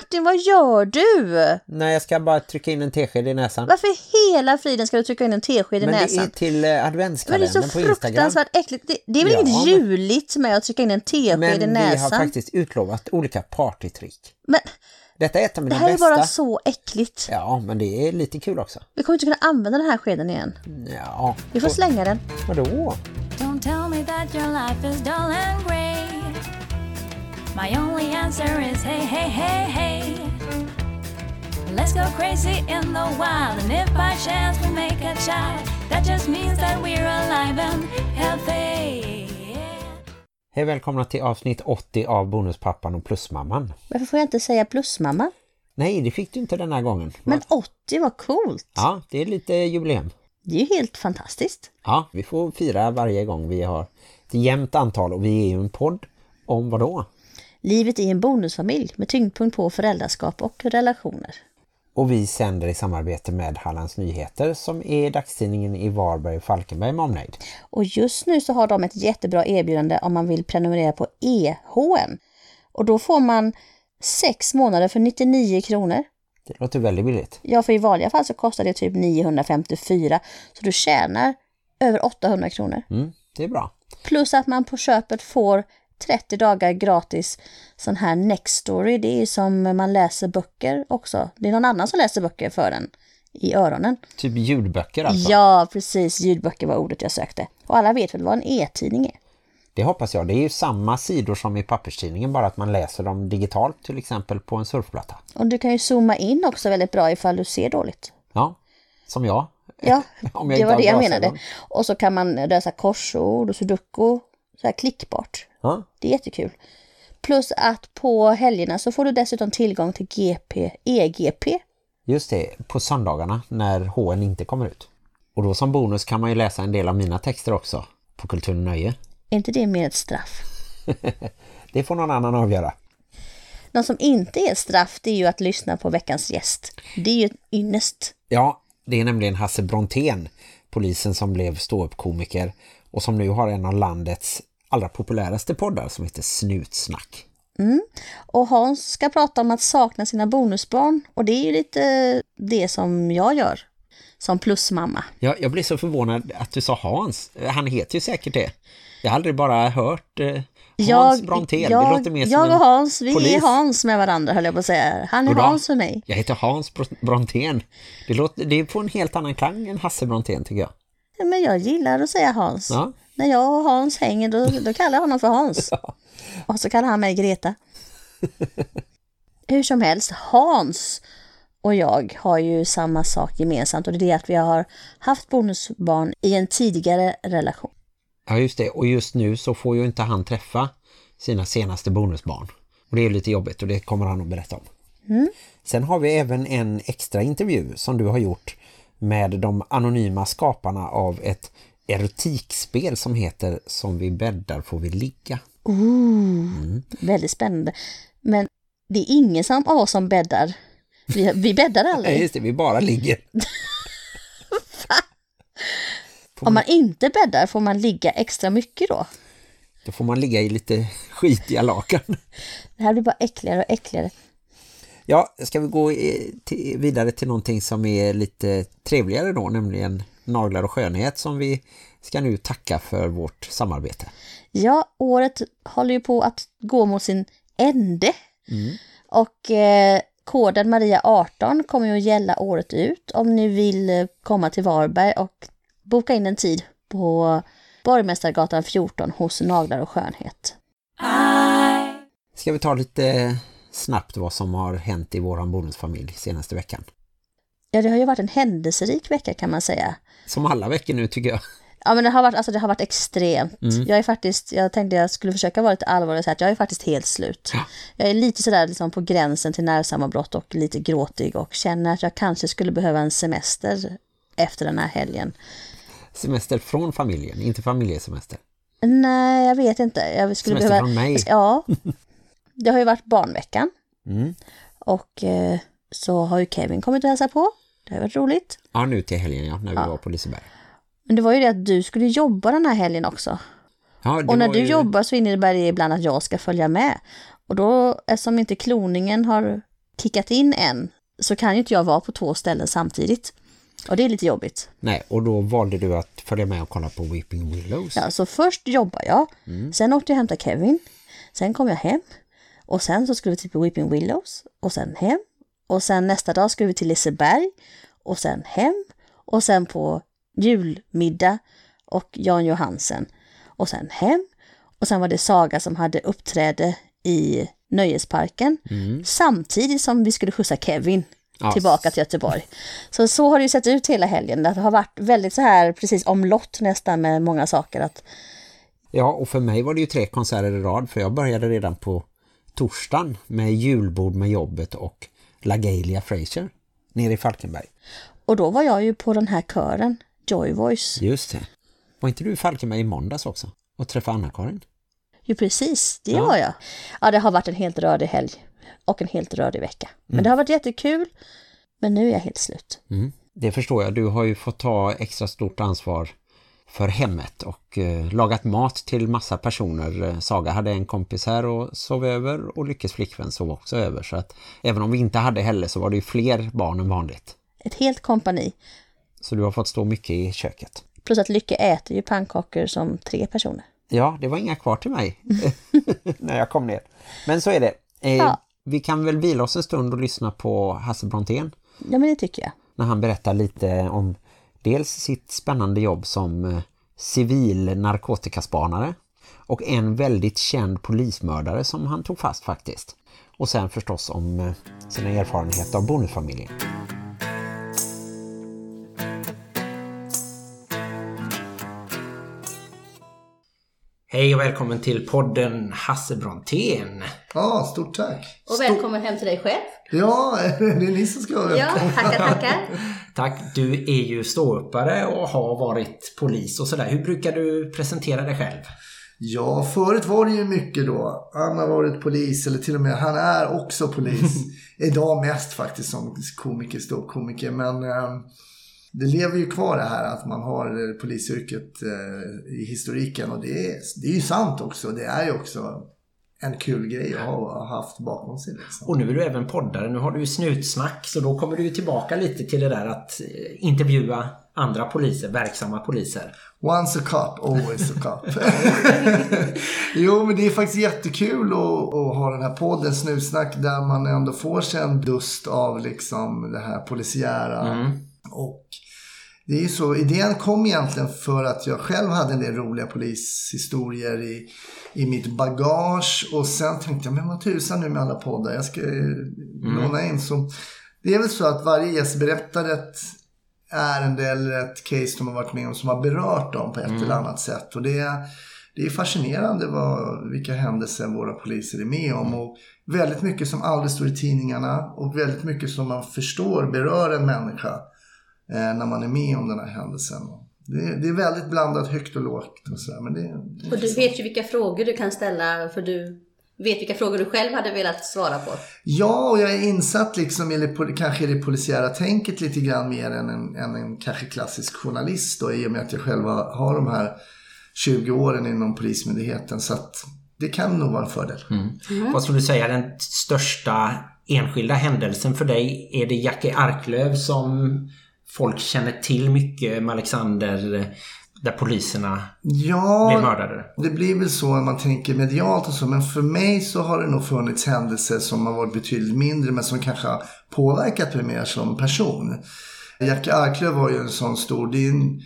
Martin, vad gör du? Nej, jag ska bara trycka in en tesked i näsan. Varför i hela friden ska du trycka in en tesked i Men det näsan? är till eh, Men det är adventskalendern så på Instagram. fruktansvärt äckligt. Det, det är väl Ja, inget men- juligt med att trycka in en tesked Men i vi har näsan? faktiskt utlovat olika partytrick. Men Detta är ett av det mina här är bästa. bara så äckligt. Ja, men det är lite kul också. Vi kommer inte kunna använda den här skeden igen. Ja. Vi får slänga den. Vadå? Don't tell me that your life is dull and grey. My only answer is hey, hey, hey, hey. Let's go crazy in the wild, and if by chance we make a child, that just means that we're alive and healthy. Hej välkomna till avsnitt 80 av Bonuspappan och Plusmamman. Varför får jag inte säga plusmamma? Nej, det fick du inte den här gången. Men 80 var coolt. Ja, det är lite jubileum. Det är ju helt fantastiskt. Ja, vi får fira varje gång vi har ett jämnt antal och vi är ju en podd om vad då? Livet i en bonusfamilj med tyngdpunkt på föräldraskap och relationer. Och vi sänder i samarbete med Hallands Nyheter som är dagstidningen i Varberg och Falkenberg med omnejd. Och just nu så har de ett jättebra erbjudande om man vill prenumerera på EHN. Och då får man sex månader för 99 kronor. Det låter väldigt billigt. Ja, för i vanliga fall så kostar det typ 954. Så du tjänar över 800 kronor. Mm, det är bra. Plus att man på köpet får 30 dagar gratis sån här next story. Det är som man läser böcker också. Det är någon annan som läser böcker för den i öronen. Typ ljudböcker alltså. Ja, precis. Ljudböcker var ordet jag sökte. Och alla vet väl vad en e-tidning är? Det hoppas jag. Det är ju samma sidor som i papperstidningen bara att man läser dem digitalt till exempel på en surfplatta. Och du kan ju zooma in också väldigt bra ifall du ser dåligt. Ja, som jag. Ja, jag det var det jag menade. Och så kan man lösa korsord och sudoku. Så här klickbart. Ja, Det är jättekul. Plus att på helgerna så får du dessutom tillgång till GP, EGP. just det. På söndagarna när HN inte kommer ut. Och då som bonus kan man ju läsa en del av mina texter också på Kultur och Nöje. Är inte det mer ett straff? Det får någon annan avgöra. Något som inte är straff det är ju att lyssna på veckans gäst. Det är ju ett ynnest. Ja, det är nämligen Hasse Brontén, polisen som blev ståuppkomiker och som nu har en av landets allra populäraste poddar som heter Snutsnack. Och Hans ska prata om att sakna sina bonusbarn. Och det är ju lite det som jag gör som plusmamma. Jag, jag blir så förvånad att du sa Hans. Han heter ju säkert det. Jag har aldrig bara hört eh, Hans Brontén. jag, det låter mer jag och Hans, vi polis. är Hans med varandra höll jag på att säga. Han är Goddag. Hans för mig. Jag heter Hans Br- Brontén. Det, låter, det är på en helt annan klang än Hasse Brontén tycker jag. Men jag gillar att säga Hans. Ja. När jag och Hans hänger då, då kallar jag honom för Hans. Och så kallar han mig Greta. Hur som helst, Hans och jag har ju samma sak gemensamt och det är det att vi har haft bonusbarn i en tidigare relation. Ja just det, och just nu så får ju inte han träffa sina senaste bonusbarn. Och det är lite jobbigt och det kommer han att berätta om. Sen har vi även en extra intervju som du har gjort med de anonyma skaparna av ett erotikspel som heter Som vi bäddar får vi ligga. Väldigt spännande. Men det är ingen som, av oss som bäddar. Vi, vi bäddar Nej aldrig. just det, vi bara ligger. Om man inte bäddar får man ligga extra mycket då. Då får man ligga i lite skitiga lakan. Det här blir bara äckligare och äckligare. Ja, ska vi gå vidare till någonting som är lite trevligare då, nämligen naglar och skönhet som vi ska nu tacka för vårt samarbete. Ja, året håller ju på att gå mot sin ände. Och eh, koden Maria 18 kommer ju att gälla året ut om ni vill eh, komma till Varberg och boka in en tid på Borgmästargatan 14 hos Naglar och Skönhet. Ska vi ta lite snabbt vad som har hänt i våran bonusfamilj senaste veckan? Ja, det har ju varit en händelserik vecka kan man säga. Som alla veckor nu tycker jag. Ja, men det har varit, alltså, det har varit extremt. Jag är faktiskt, jag tänkte jag skulle försöka vara lite allvarlig och säga att jag är faktiskt helt slut. Jag är lite sådär liksom på gränsen till nervsammanbrott och lite gråtig och känner att jag kanske skulle behöva en semester efter den här helgen. Semester från familjen, inte familjesemester. Nej, jag vet inte. Jag skulle Semester behöva... från mig. Ja. Det har ju varit barnveckan. Mm. Och eh, så har ju Kevin kommit och hälsa på. Det har varit roligt. Ja, nu till helgen ja, när vi var på Liseberg. Men det var ju det att du skulle jobba den här helgen också. Ja, Och när du ju- jobbar så innebär det ibland att jag ska följa med. Och då, eftersom inte kloningen har kickat in en så kan ju inte jag vara på två ställen samtidigt. Och det är lite jobbigt. Nej, och då valde du att följa med och kolla på Weeping Willows. Ja, så först jobbar jag, sen åkte jag och hämtade Kevin, sen kom jag hem och sen så skulle vi till Weeping Willows och sen hem och sen nästa dag skulle vi till Liseberg och sen hem och sen på julmiddag och Jan Johansen och sen hem och sen var det Saga som hade uppträde i Nöjesparken samtidigt som vi skulle skjutsa Kevin tillbaka till Göteborg. Så så har det ju sett ut hela helgen. Det har varit väldigt så här precis omlott nästan med många saker. Att, Ja, och för mig var det ju tre konserter i rad för jag började redan på torsdagen med julbord med jobbet och LaGalia Fraser nere i Falkenberg. och då var jag ju på den här kören, Joy Voice. Just det. Var inte du i Falkenberg i måndags också? Och träffa Anna-Karin? Jo precis, det Ja. var jag. Ja det har varit en helt rörig helg och en helt rörig vecka. Men det har varit jättekul. Men nu är jag helt slut. Mm. Det förstår jag. Du har ju fått ta extra stort ansvar för hemmet och eh, lagat mat till massa personer. Eh, Saga hade en kompis här och sov över och Lyckes flickvän sov också över. Så att även om vi inte hade heller så var det ju fler barn än vanligt. Ett helt kompani. Så du har fått stå mycket i köket. Plus att Lycke äter ju pannkakor som tre personer. Ja, det var inga kvar till mig när jag kom ner. Men så är det. Eh, Ja. Vi kan väl vila oss en stund och lyssna på Hasse Brontén Ja men det tycker jag. när han berättar lite om dels sitt spännande jobb som eh, civil narkotikaspanare och en väldigt känd polismördare som han tog fast faktiskt. Och sen förstås om eh, sina erfarenheter av bonusfamiljen. Hej och välkommen till podden Hasse Brontén. Ja, stort tack. Och välkommen hem till dig själv. Ja, det är ni som ska vara Ja, tackar, tackar. Tack, du är ju ståuppare och har varit polis och sådär. Hur brukar du presentera dig själv? Ja, förut var det ju mycket då. Han har varit polis, eller till och med han är också polis. Idag mest faktiskt som komiker, ståuppkomiker. Men eh, det lever ju kvar det här att man har polisyrket eh, i historiken. Och det är, det är ju sant också. Det är ju också en kul grej att ha haft bakom sig. Liksom. Och nu är du även poddare. Nu har du ju snutsnack. Så då kommer du ju tillbaka lite till det där att eh, intervjua andra poliser, verksamma poliser. Once a cop, always a cop. jo, men det är faktiskt jättekul att, att ha den här podden Snutsnack där man ändå får sig en dust av liksom det här polisiära. Och det är ju så, idén kom egentligen för att jag själv hade en del roliga polishistorier i, i mitt bagage. Och sen tänkte jag, men vad tusan nu med alla poddar, jag ska mm. låna in. Så det är väl så att varje gäst berättar ett ärende eller ett case de har varit med om som har berört dem på ett eller annat sätt. Och det är, det är fascinerande vad, vilka händelser våra poliser är med om. Och väldigt mycket som aldrig står i tidningarna och väldigt mycket som man förstår berör en människa när man är med om den här händelsen. Det, det är väldigt blandat högt och lågt och sådär. Men det, det Och du vet ju vilka frågor du kan ställa för du vet vilka frågor du själv hade velat svara på. Ja, och jag är insatt liksom i det, kanske i det polisiära tänket lite grann mer än en, än en kanske klassisk journalist då, i och med att jag själv har de här 20 åren inom Polismyndigheten. Så att det kan nog vara en fördel. Vad skulle du säga är den största enskilda händelsen för dig? Är det Jackie Arklöv som folk känner till mycket med Alexander där poliserna Ja, blev mördade? det blir väl så när man tänker medialt och så. Men för mig så har det nog funnits händelser som har varit betydligt mindre men som kanske har påverkat mig mer som person. Jackie Arklöv var ju en sån stor, det är, en,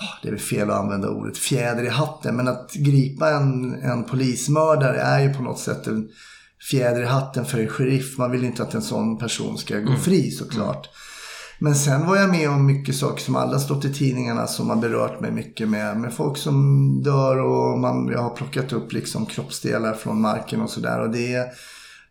ah, det är väl fel att använda ordet fjäder i hatten, men att gripa en, en polismördare är ju på något sätt en fjäder i hatten för en sheriff. Man vill inte att en sån person ska gå fri såklart. Men sen var jag med om mycket saker som alla stått i tidningarna som har berört mig mycket med, med folk som dör och man, jag har plockat upp liksom kroppsdelar från marken och sådär. Och det, är-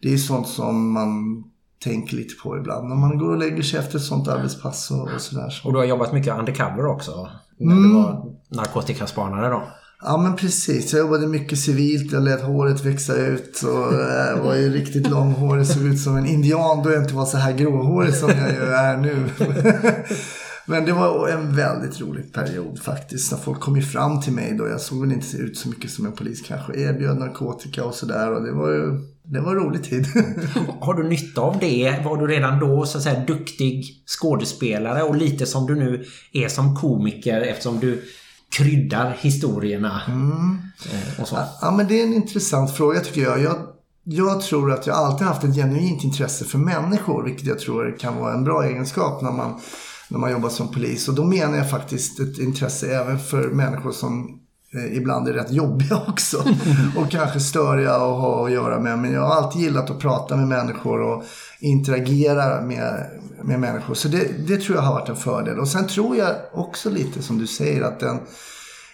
det är sånt som man tänker lite på ibland när man går och lägger sig efter ett sånt arbetspass och, och sådär. Så. Och du har jobbat mycket undercover också. När Mm. du var narkotikaspanare då. Ja men precis, jag jobbade mycket civilt, jag lät håret växa ut och äh, var ju riktigt långhårig, såg ut som en indian då jag inte var så här gråhårig som jag ju är nu. men det var en väldigt rolig period faktiskt, när folk kom ju fram till mig då, jag såg väl inte ut så mycket som en polis kanske, erbjöd narkotika och sådär. Och det var ju det var en rolig tid. Har du nytta av det? Var du redan då så att säga duktig skådespelare? Och lite som du nu är som komiker eftersom du kryddar historierna eh, och så? Ja, men det är en intressant fråga tycker jag. jag. Jag tror att jag alltid haft ett genuint intresse för människor, vilket jag tror kan vara en bra egenskap när man, när man jobbar som polis. Och då menar jag faktiskt ett intresse även för människor som eh, ibland är rätt jobbiga också. och kanske störiga att ha att göra med. Men jag har alltid gillat att prata med människor och interagera med, med människor. Så det, det tror jag har varit en fördel. Och sen tror jag också lite som du säger att den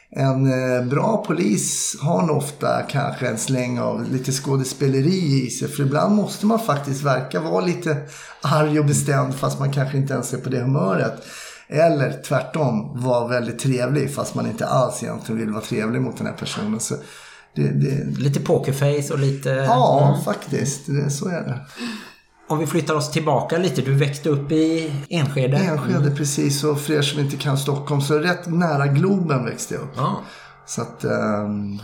en eh, bra polis har nog ofta kanske en släng av lite skådespeleri i sig. För ibland måste man faktiskt verka vara lite arg och bestämd fast man kanske inte ens är på det humöret. Eller tvärtom, vara väldigt trevlig fast man inte alls egentligen vill vara trevlig mot den här personen. Så det, det, Lite pokerface och lite... ja, faktiskt. Det, så är det. Om vi flyttar oss tillbaka lite. Du växte upp i Enskede. Enskede precis och för er som inte kan Stockholm så rätt nära Globen växte jag upp. Ja. Så att ehm,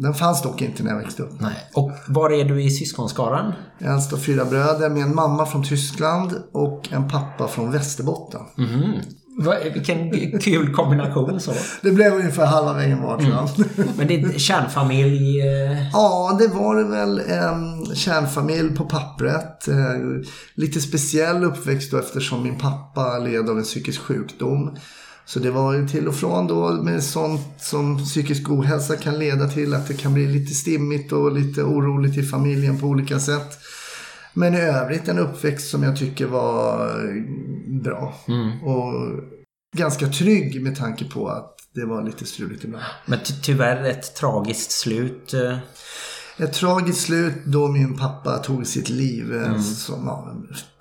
den fanns dock inte när jag växte upp. Nej. Och var är du i syskonskaran? Jag är äldst av fyra bröder med en mamma från Tyskland och en pappa från Västerbotten. Va- Vilken kul kombination så. Det blev ungefär halva vägen var tror jag. Men det är kärnfamilj. eh, Ja, det var det väl en kärnfamilj på pappret. Eh, lite speciell uppväxt då eftersom min pappa led av en psykisk sjukdom. Så det var ju till och från då med sånt som psykisk ohälsa kan leda till att det kan bli lite stimmigt och lite oroligt i familjen på olika sätt. Men i övrigt en uppväxt som jag tycker var eh, bra. Och ganska trygg med tanke på att det var lite struligt ibland. Men ty- tyvärr ett tragiskt slut. Ett tragiskt slut då min pappa tog sitt liv eh, som, ja,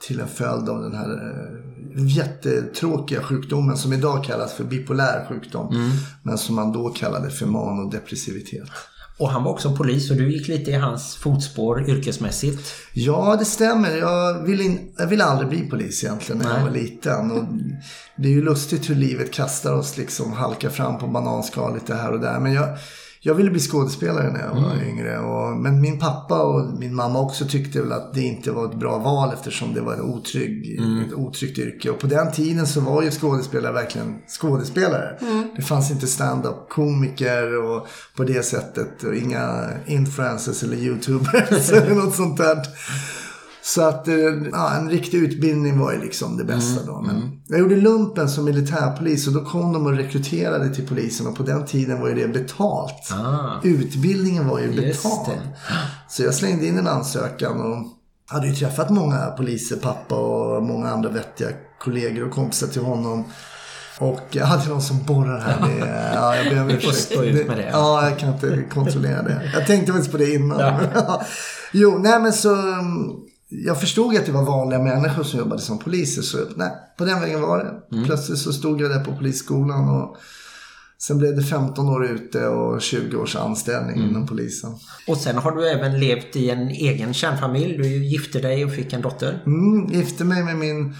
till en följd av den här eh, jättetråkiga sjukdomen som idag kallas för bipolär sjukdom. Men som man då kallade för manodepressivitet. Och han var också polis och du gick lite i hans fotspår yrkesmässigt. Ja, det stämmer. Jag ville, in, jag ville aldrig bli polis egentligen när jag Nej. var liten. Och det är ju lustigt hur livet kastar oss liksom, halkar fram på bananskal lite här och där. Men jag, jag ville bli skådespelare när jag var yngre. Och, men min pappa och min mamma också tyckte väl att det inte var ett bra val eftersom det var en otrygg, ett otryggt yrke. Och på den tiden så var ju skådespelare verkligen skådespelare. Det fanns inte stand-up komiker och på det sättet. Och inga influencers eller youtubers eller något sånt där. Så att eh, ja, en riktig utbildning var ju liksom det bästa då. Men jag gjorde lumpen som militärpolis och då kom de och rekryterade till polisen och på den tiden var ju det betalt. Ah. Utbildningen var ju betald. Så jag slängde in en ansökan och hade ju träffat många poliser, pappa och många andra vettiga kollegor och kompisar till honom. Och jag hade någon som borrar här. Det, ja, jag får ursäkt. stå ut med det. Ja, jag kan inte kontrollera det. Jag tänkte faktiskt på det innan. jo, nej men så. Jag förstod att det var vanliga människor som jobbade som poliser. Så nej, på den vägen var det. Mm. Plötsligt så stod jag där på polisskolan. Och sen blev det 15 år ute och 20 års anställning Mm. inom polisen. Och sen har du även levt i en egen kärnfamilj. Du gifte dig och fick en dotter. Mm, gifte mig med min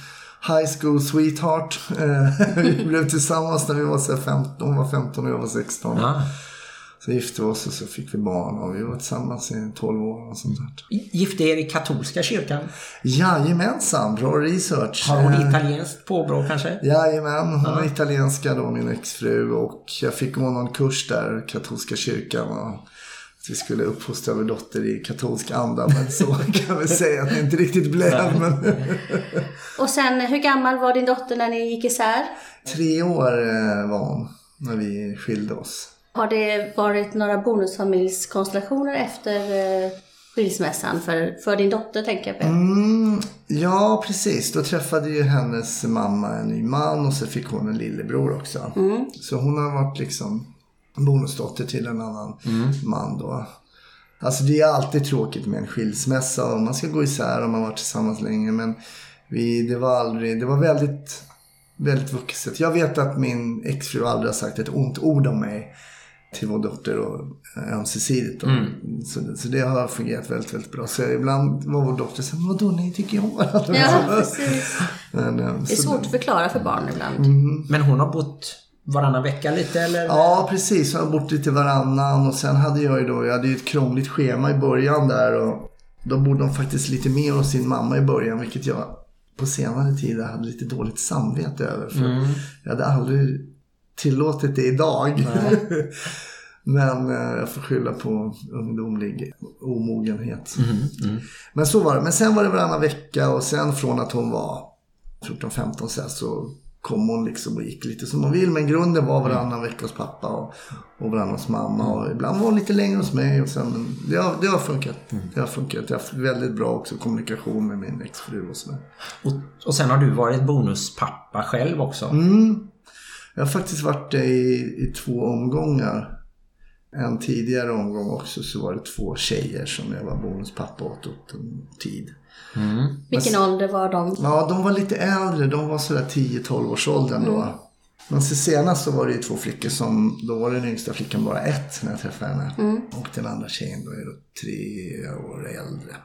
high school sweetheart. Vi blev tillsammans när vi var så här 15, hon var 15 och jag var 16. Ah. Så gifte vi oss och så fick vi barn och vi var tillsammans i 12 år och sånt där. Gifte er i katolska kyrkan. Jajamensan, bra research. Har hon italienskt påbrå kanske? Jajamän, hon är italienska då, min exfru. Och jag fick gå någon kurs där, katolska kyrkan. Och att vi skulle uppfostra vår dotter i katolsk anda. Men så kan vi säga att det inte riktigt blev. Men Och sen, hur gammal var din dotter när ni gick isär? tre år eh, var hon när vi skilde oss. Har det varit några bonusfamiljskonstellationer efter eh, skilsmässan för, för din dotter tänker jag på? Mm, ja, precis. Då träffade ju hennes mamma en ny man och så fick hon en lillebror också. Så hon har varit liksom bonusdotter till en annan man då. Alltså det är alltid tråkigt med en skilsmässa och man ska gå isär om man varit tillsammans länge. Men vi, det var aldrig, det var väldigt, väldigt vuxet. Jag vet att min exfru aldrig har sagt ett ont ord om mig till vår dotter och eh, ömsesidigt. då. Så, så det har fungerat väldigt, väldigt bra. Så ibland var vår dotter så här, vadå, ni tycker jag om varandra. Ja, precis. Men, eh, Det är svårt att förklara för barn ibland. Men hon har bott varannan vecka lite eller? Ja, precis. Jag har bott lite varannan och sen hade jag ju då, jag hade ju ett krångligt schema i början där och då bodde de faktiskt lite mer hos sin mamma i början, vilket jag på senare tid hade lite dåligt samvete över. För Jag hade aldrig tillåtit det idag. Men eh, jag får skylla på ungdomlig omogenhet. Men så var det. Men sen var det varannan vecka och sen från att hon var 14-15 så, så kom hon liksom och gick lite som hon vill. Men grunden var varannan vecka hos pappa och, och varannan hos mamma. Och ibland var hon lite längre hos mig. Och sen, det, har, det har funkat. Det har funkat. Jag har haft väldigt bra också kommunikation med min exfru och sådär. Och, och sen har du varit bonuspappa själv också. Mm. Jag har faktiskt varit det i, i två omgångar. En tidigare omgång också så var det två tjejer som jag var bonuspappa åt åt en tid. Vilken ålder var de? Ja, de var lite äldre. De var sådär 10-12 års åldern då. Men så senast så var det ju två flickor som, då var den yngsta flickan bara ett när jag träffade henne. Och den andra tjejen då är då tre år äldre.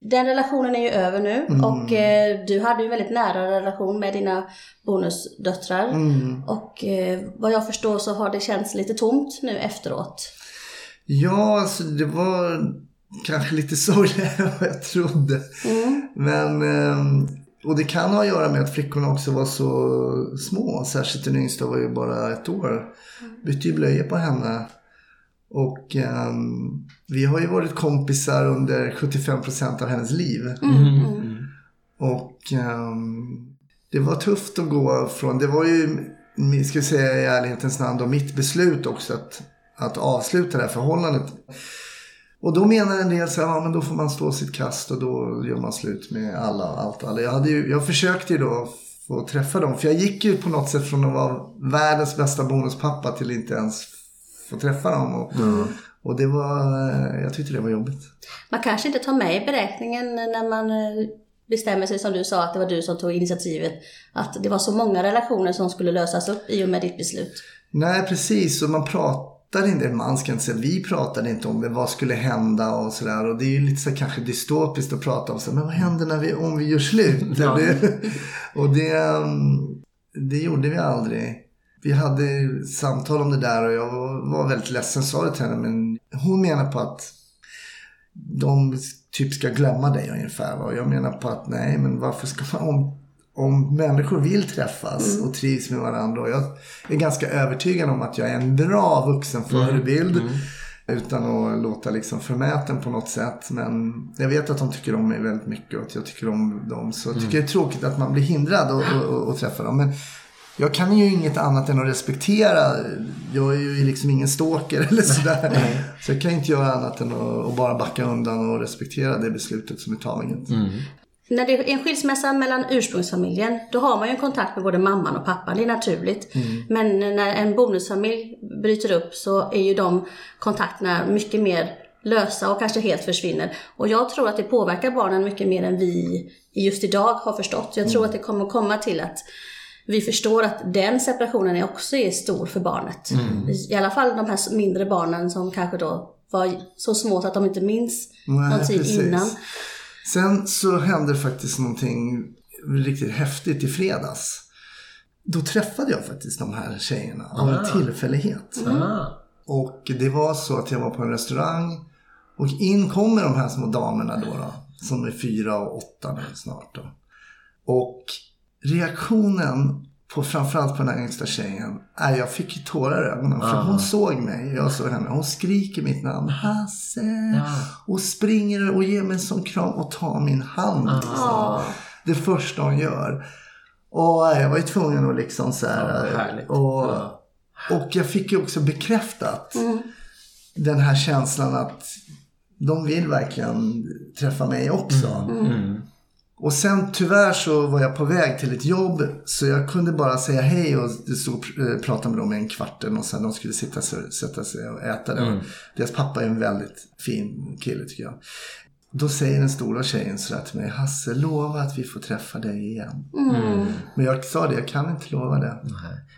Den relationen är ju över nu och eh, du hade ju en väldigt nära relation med dina bonusdöttrar. Och eh, vad jag förstår så har det känts lite tomt nu efteråt. Ja, alltså det var kanske lite sorgligare än vad jag trodde. Men, ehm, och det kan ha att göra med att flickorna också var så små. Särskilt den yngsta var ju bara ett år. Bytte ju blöjor på henne. Och ehm, vi har ju varit kompisar under 75% av hennes liv. Och ehm, det var tufft att gå från, det var ju, ska jag säga i ärlighetens namn, då, mitt beslut också att, att avsluta det här förhållandet. Och då menar en del så här, ja men då får man stå sitt kast och då gör man slut med alla och allt. Alla. Jag, hade ju, jag försökte ju då få träffa dem, för jag gick ju på något sätt från att vara världens bästa bonuspappa till inte ens få träffa dem. Och, och det var, eh, jag tyckte det var jobbigt. Man kanske inte tar med i beräkningen när man eh, bestämmer sig som du sa att det var du som tog initiativet. Att det var så många relationer som skulle lösas upp i och med ditt beslut. Nej, precis. Och man pratade inte, man ska inte säga, vi pratade inte om det, vad skulle hända och sådär. Och det är ju lite så kanske dystopiskt att prata om så men vad händer när vi, om vi gör slut? Ja. Och det, um, det gjorde vi aldrig. Vi hade samtal om det där och jag var, väldigt ledsen, sa det till henne, men hon menar på att de typ ska glömma dig ungefär. Och jag menar på att nej, men varför ska man, om, om människor vill träffas och trivs med varandra. Och jag är ganska övertygad om att jag är en bra vuxen förebild. Utan att låta liksom förmäten på något sätt. Men jag vet att de tycker om mig väldigt mycket och att jag tycker om dem. Så jag tycker det är tråkigt att man blir hindrad att träffa dem. Men jag kan ju inget annat än att respektera. Jag är ju liksom ingen stalker eller sådär. Så jag kan inte göra annat än att, bara backa undan och respektera det beslutet som är taget. När det är en skilsmässa mellan ursprungsfamiljen, då har man ju en kontakt med både mamman och pappan, det är naturligt. Men när en bonusfamilj bryter upp så är ju de kontakterna mycket mer lösa och kanske helt försvinner. Och jag tror att det påverkar barnen mycket mer än vi just idag har förstått. Jag tror att det kommer komma till att vi förstår att den separationen är också är stor för barnet. I alla fall de här mindre barnen som kanske då var så små så att de inte minns Nej, någon tid precis. innan. Sen så hände faktiskt någonting riktigt häftigt i fredags. Då träffade jag faktiskt de här tjejerna av en tillfällighet. Ah. Och det var så att jag var på en restaurang och in kommer de här små damerna då, då som är fyra och åtta nu snart då. Och reaktionen på framförallt på den här yngsta tjejen, är jag fick ju tårar i ögonen. För hon såg mig, jag såg henne. Hon skriker mitt namn, Hasse. Och springer och ger mig en sån kram och tar min hand. Liksom. Det första hon gör. Och jag var ju tvungen att liksom så här. Ja, och, Ja. och jag fick ju också bekräftat den här känslan att de vill verkligen träffa mig också. Och sen tyvärr så var jag på väg till ett jobb så jag kunde bara säga hej och stod och eh, prata med dem i en kvart eller något, så här. de skulle sitta sätta sig och äta det. Deras pappa är en väldigt fin kille tycker jag. Då säger den stora tjejen sådär till mig, Hasse lova att vi får träffa dig igen. Men jag sa det, jag kan inte lova det.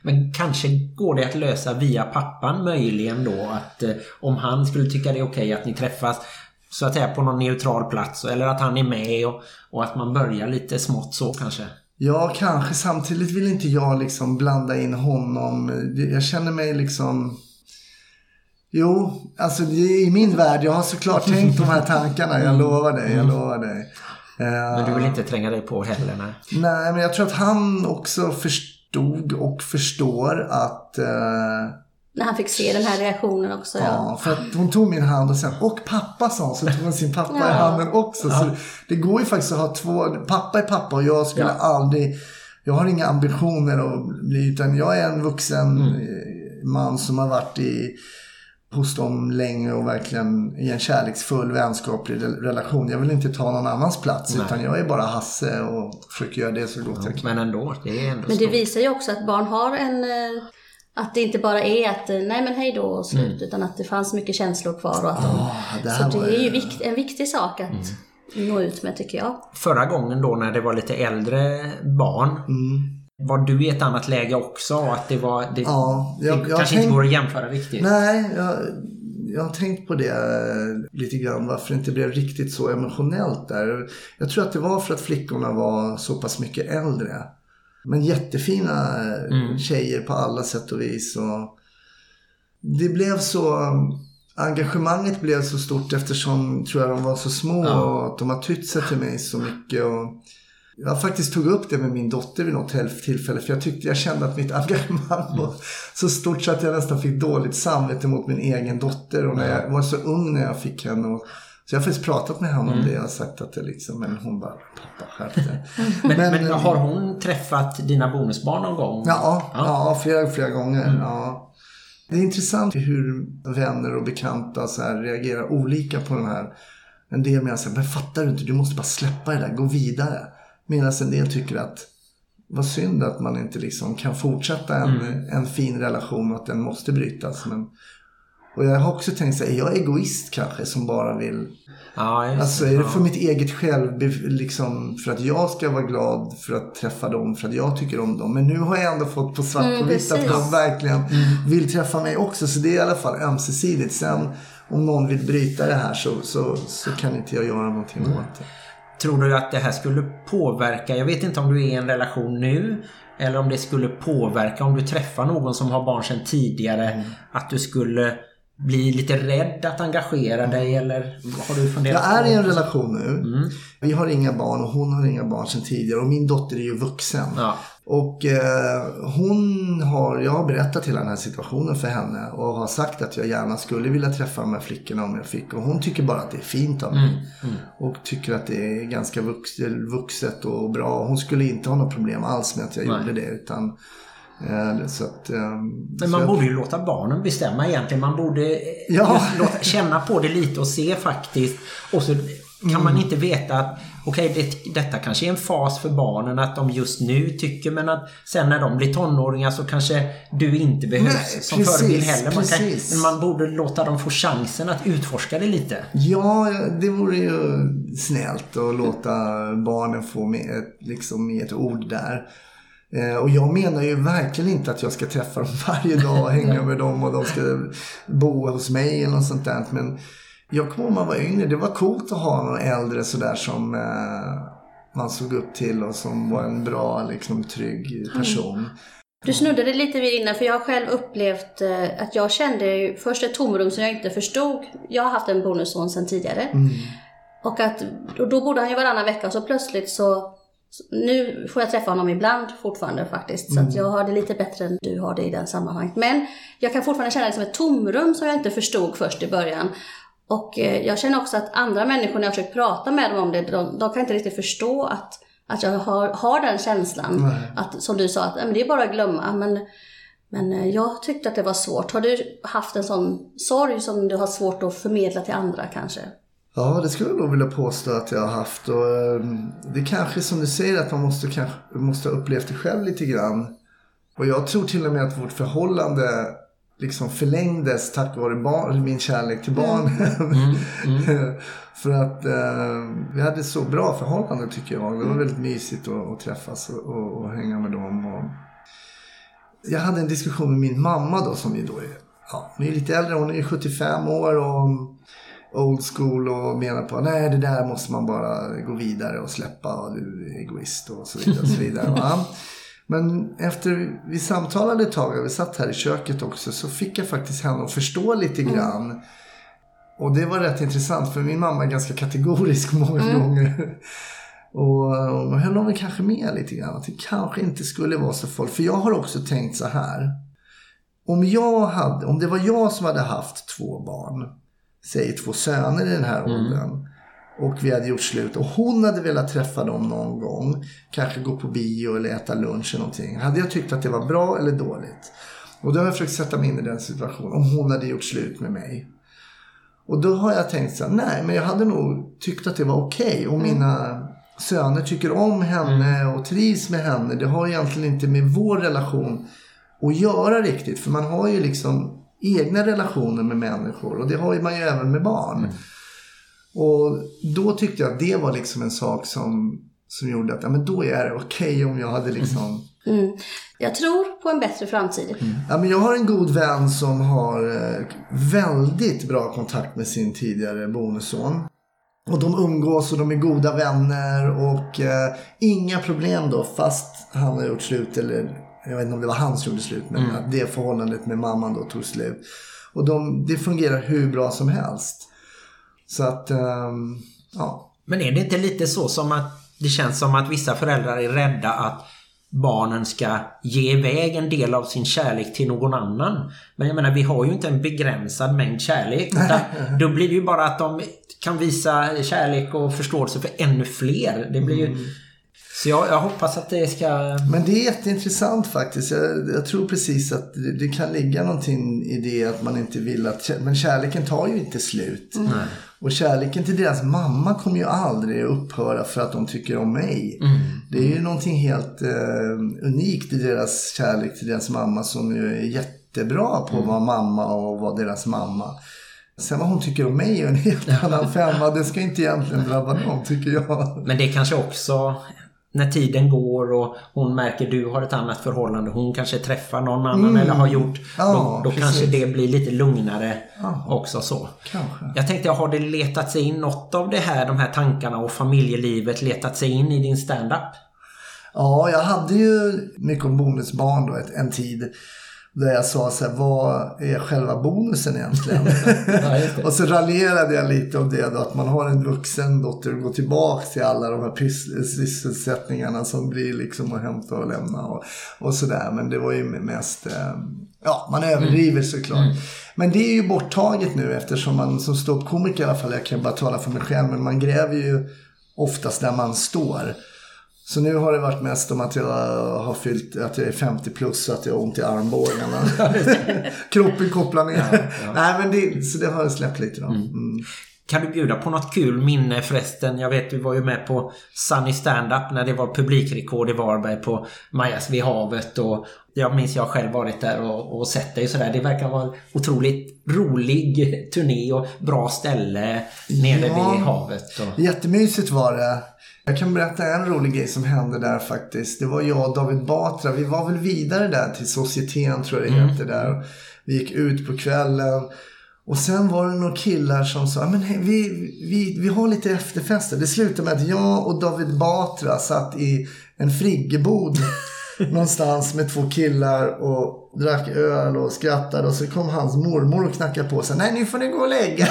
Men kanske går det att lösa via pappan möjligen då att eh, om han skulle tycka det är okej att ni träffas så att säga på någon neutral plats eller att han är med och, och att man börjar lite smått så kanske. Ja, kanske. Samtidigt vill inte jag liksom blanda in honom. Jag känner mig liksom... Jo, alltså i min värld. Jag har såklart tänkt de här tankarna. Jag lovar dig, jag lovar dig. Eh, Men du vill inte tränga dig på heller? Nej. Nej, men jag tror att han också förstod och förstår att... Eh, När han fick se den här reaktionen också. Ja. ja, för att hon tog min hand och sen, och pappa sa hon, så tog hon sin pappa i handen också. Så det går ju faktiskt att ha två, pappa är pappa och jag skulle aldrig, jag har inga ambitioner att bli, utan jag är en vuxen eh, man som har varit i hos dem länge och verkligen i en kärleksfull vänskaplig re- relation. Jag vill inte ta någon annans plats Nej. utan jag är bara Hasse och försöker göra det så gott jag kan. Men ändå, det är ändå Men det stort. visar ju också att barn har en... Att det inte bara är att eh, nej men hej då och slut. Utan att det fanns mycket känslor kvar. Och att de, det här så det är ju vikt, en viktig sak att nå ut med tycker jag. Förra gången då när det var lite äldre barn. Mm. Var du i ett annat läge också? Att det var... Det, Ja, jag- det jag kanske tänk- inte går att jämföra riktigt. Nej, jag, jag har tänkt på det eh, lite grann. Varför det inte blev riktigt så emotionellt där. Jag tror att det var för att flickorna var så pass mycket äldre. Men jättefina eh, tjejer på alla sätt och vis. Och det blev så... Engagemanget blev så stort eftersom tror jag de var så små och att de har tytt sig till mig så mycket. Och jag faktiskt tog upp det med min dotter vid något tillf- tillfälle för jag tyckte jag kände att mitt engagemang var så stort så att jag nästan fick dåligt samvete mot min egen dotter och när jag var så ung när jag fick henne. Och, så jag har faktiskt pratat med henne om det. Jag har sagt att det liksom, men hon bara, pappa skärp. Men, men, Men- har hon träffat dina bonusbarn någon gång? Ja, ja. flera, flera gånger. Ja. Det är intressant hur vänner och bekanta så här reagerar olika på den här. En del menar så här, men fattar du inte, du måste bara släppa det där, gå vidare. Medan en del tycker att vad synd att man inte liksom kan fortsätta en, en fin relation och att den måste brytas. Men, och jag har också tänkt så här, är jag egoist kanske som bara vill Ja, Alltså är det för mitt eget själv, liksom för att jag ska vara glad för att träffa dem, för att jag tycker om dem. Men nu har jag ändå fått på svart Mm, på vitt att de verkligen vill träffa mig också. Så det är i alla fall ömsesidigt. Sen om någon vill bryta det här så, så, så kan inte jag göra någonting åt det. Tror du att det här skulle påverka, jag vet inte om du är i en relation nu eller om det skulle påverka om du träffar någon som har barn sedan tidigare Mm. att du skulle bli lite rädd att engagera dig eller har du funderat Jag är i en relation nu. Vi har inga barn och hon har inga barn sedan tidigare. Och min dotter är ju vuxen. Ja. Och eh, hon har, jag har berättat hela den här situationen för henne och har sagt att jag gärna skulle vilja träffa de här flickorna om jag fick. Och hon tycker bara att det är fint av mig. Och tycker att det är ganska vux, vuxet och bra. Hon skulle inte ha något problem alls med att jag Nej. gjorde det. Utan, så att, eh, Men man borde ju låta barnen bestämma egentligen. Man borde eh, Ja. låta, känna på det lite och se faktiskt. Och så kan Mm. man inte veta att okej, det, detta kanske är en fas för barnen att de just nu tycker men att sen när de blir tonåringar så kanske du inte behövs Nej, som precis, förebild heller. Man, kan, men man borde låta dem få chansen att utforska det lite. Ja, det vore ju snällt att låta barnen få med ett, liksom med ett ord där. Eh, och jag menar ju verkligen inte att jag ska träffa dem varje dag och hänga med dem och de ska bo hos mig eller något sånt där. Men jag kommer ihåg man var yngre, det var coolt att ha någon äldre sådär som eh, man såg upp till och som var en bra, liksom trygg person. Du snuddade lite vid innan, för jag har själv upplevt eh, att jag kände först ett tomrum som jag inte förstod. Jag har haft en bonusson sedan tidigare. Och, att, och då bodde han ju varannan vecka och så plötsligt så nu får jag träffa honom ibland fortfarande faktiskt. Så att jag har det lite bättre än du har det i den sammanhanget. Men jag kan fortfarande känna det som ett tomrum som jag inte förstod först i början. Och eh, jag känner också att andra människor, när jag försöker prata med dem om det, de, de kan inte riktigt förstå att, att jag har, har den känslan. Att, som du sa, att "Nej, men det är bara att glömma. Men, men eh, jag tyckte att det var svårt. Har du haft en sån sorg som du har svårt att förmedla till andra kanske? Ja, det skulle jag nog vilja påstå att jag har haft. Och, eh, det kanske som du säger att man måste, kanske, måste ha upplevt det själv lite grann. Och jag tror till och med att vårt förhållande liksom förlängdes tack vare barn, min kärlek till barnen. För att eh, vi hade så bra förhållande tycker jag. Det var väldigt mysigt att, att träffas och, och, och hänga med dem. Och... Jag hade en diskussion med min mamma då som ju då är, ja, hon är lite äldre, hon är 75 år och old school och menar på nej det där måste man bara gå vidare och släppa och du är egoist och så vidare. Och så vidare va? Men efter vi samtalade ett tag, vi satt här i köket också, så fick jag faktiskt henne att förstå lite grann. Och det var rätt intressant för min mamma är ganska kategorisk många gånger. Och hon höll nog kanske med lite grann. Att det kanske inte skulle vara så farligt. För jag har också tänkt så här. Om, jag hade, om det var jag som hade haft två barn. Säg två söner i den här åldern. Och vi hade gjort slut. Och hon hade velat träffa dem någon gång. Kanske gå på bio eller äta lunch eller någonting. Hade jag tyckt att det var bra eller dåligt? Och då har jag försökt sätta mig in i den situationen. Om hon hade gjort slut med mig. Och då har jag tänkt så här, nej men jag hade nog tyckt att det var okej. Och mina söner tycker om henne och trivs med henne. Det har egentligen inte med vår relation att göra riktigt. För man har ju liksom egna relationer med människor. Och det har man ju även med barn. Och då tyckte jag att det var liksom en sak som, som gjorde att ja, men då är det okej om jag hade liksom Mm. Jag tror på en bättre framtid. Ja, men jag har en god vän som har eh, väldigt bra kontakt med sin tidigare bonusson. Och de umgås och de är goda vänner och eh, inga problem då fast han har gjort slut eller jag vet inte om det var han som gjorde slut men att det förhållandet med mamman då tog slut. Och de, det fungerar hur bra som helst. Så att, ehm, ja. Men är det inte lite så som att det känns som att vissa föräldrar är rädda att barnen ska ge iväg en del av sin kärlek till någon annan. Men jag menar, vi har ju inte en begränsad mängd kärlek. Utan då blir det ju bara att de kan visa kärlek och förståelse för ännu fler. Det blir ju... Så jag, jag hoppas att det ska... Men det är jätteintressant faktiskt. Jag, jag tror precis att det, det kan ligga någonting i det att man inte vill att... Men kärleken tar ju inte slut. Och kärleken till deras mamma kommer ju aldrig att upphöra för att de tycker om mig. Det är ju någonting helt eh, unikt i deras kärlek till deras mamma som ju är jättebra på att vara mamma och vara deras mamma. Sen vad hon tycker om mig är en helt annan femma. Det ska inte egentligen drabba dem tycker jag. Men det kanske också när tiden går och hon märker du har ett annat förhållande. Hon kanske träffar någon annan eller har gjort. Mm. Ja, då då kanske det blir lite lugnare Ja. också så. Kanske. Jag tänkte, har det letat sig in något av det här, de här tankarna och familjelivet letat sig in i din stand-up? Ja, jag hade ju mycket om bonusbarn då ett, en tid. Där jag sa så här, vad är själva bonusen egentligen? och så raljerade jag lite om det då, att man har en vuxen dotter och går tillbaka till alla de här pys- sysselsättningarna som blir liksom att hämta och lämna och, och sådär. Men det var ju mest, eh, ja man överdriver såklart. Men det är ju borttaget nu eftersom man som ståuppkomiker i alla fall, jag kan bara tala för mig själv, men man gräver ju oftast där man står. Så nu har det varit mest om att jag har fyllt, att jag är 50 plus och att jag har ont i armbågarna. Kroppen kopplar ner. Nej men det, så det har jag släppt lite då. Mm. Kan du bjuda på något kul minne förresten? Jag vet du var ju med på Sunny Stand-Up när det var publikrekord i Varberg på Majas vid havet och jag minns jag själv varit där och, och sett dig sådär. Det verkar vara en otroligt rolig turné och bra ställe nere Ja. vid havet. Och... Jättemysigt var det. Jag kan berätta en rolig grej som hände där faktiskt. Det var jag och David Batra. Vi var väl vidare där till Societeten tror jag det heter där. Vi gick ut på kvällen. Och sen var det några killar som sa, men hej, vi, vi, vi har lite efterfester. Det slutade med att jag och David Batra satt i en friggebod någonstans med två killar och drack öl och skrattade. Och så kom hans mormor och knackade på och sa, nej nu får ni gå och lägga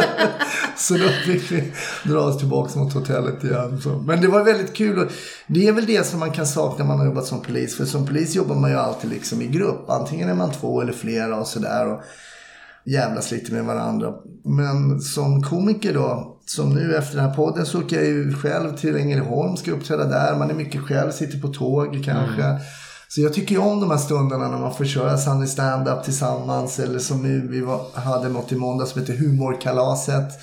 Så då fick vi dra oss tillbaka mot hotellet igen. Så. Men det var väldigt kul. Och det är väl det som man kan sakna när man har jobbat som polis. För som polis jobbar man ju alltid liksom i grupp. Antingen är man två eller flera och sådär. Jävlas lite med varandra. Men som komiker då, som nu efter den här podden så åker jag ju själv till Ängelholm, ska uppträda där. Man är mycket själv, sitter på tåg kanske. Så jag tycker ju om de här stunderna när man får köra Sunny stand-up tillsammans. Eller som nu, vi var, hade något i måndag som heter Humorkalaset.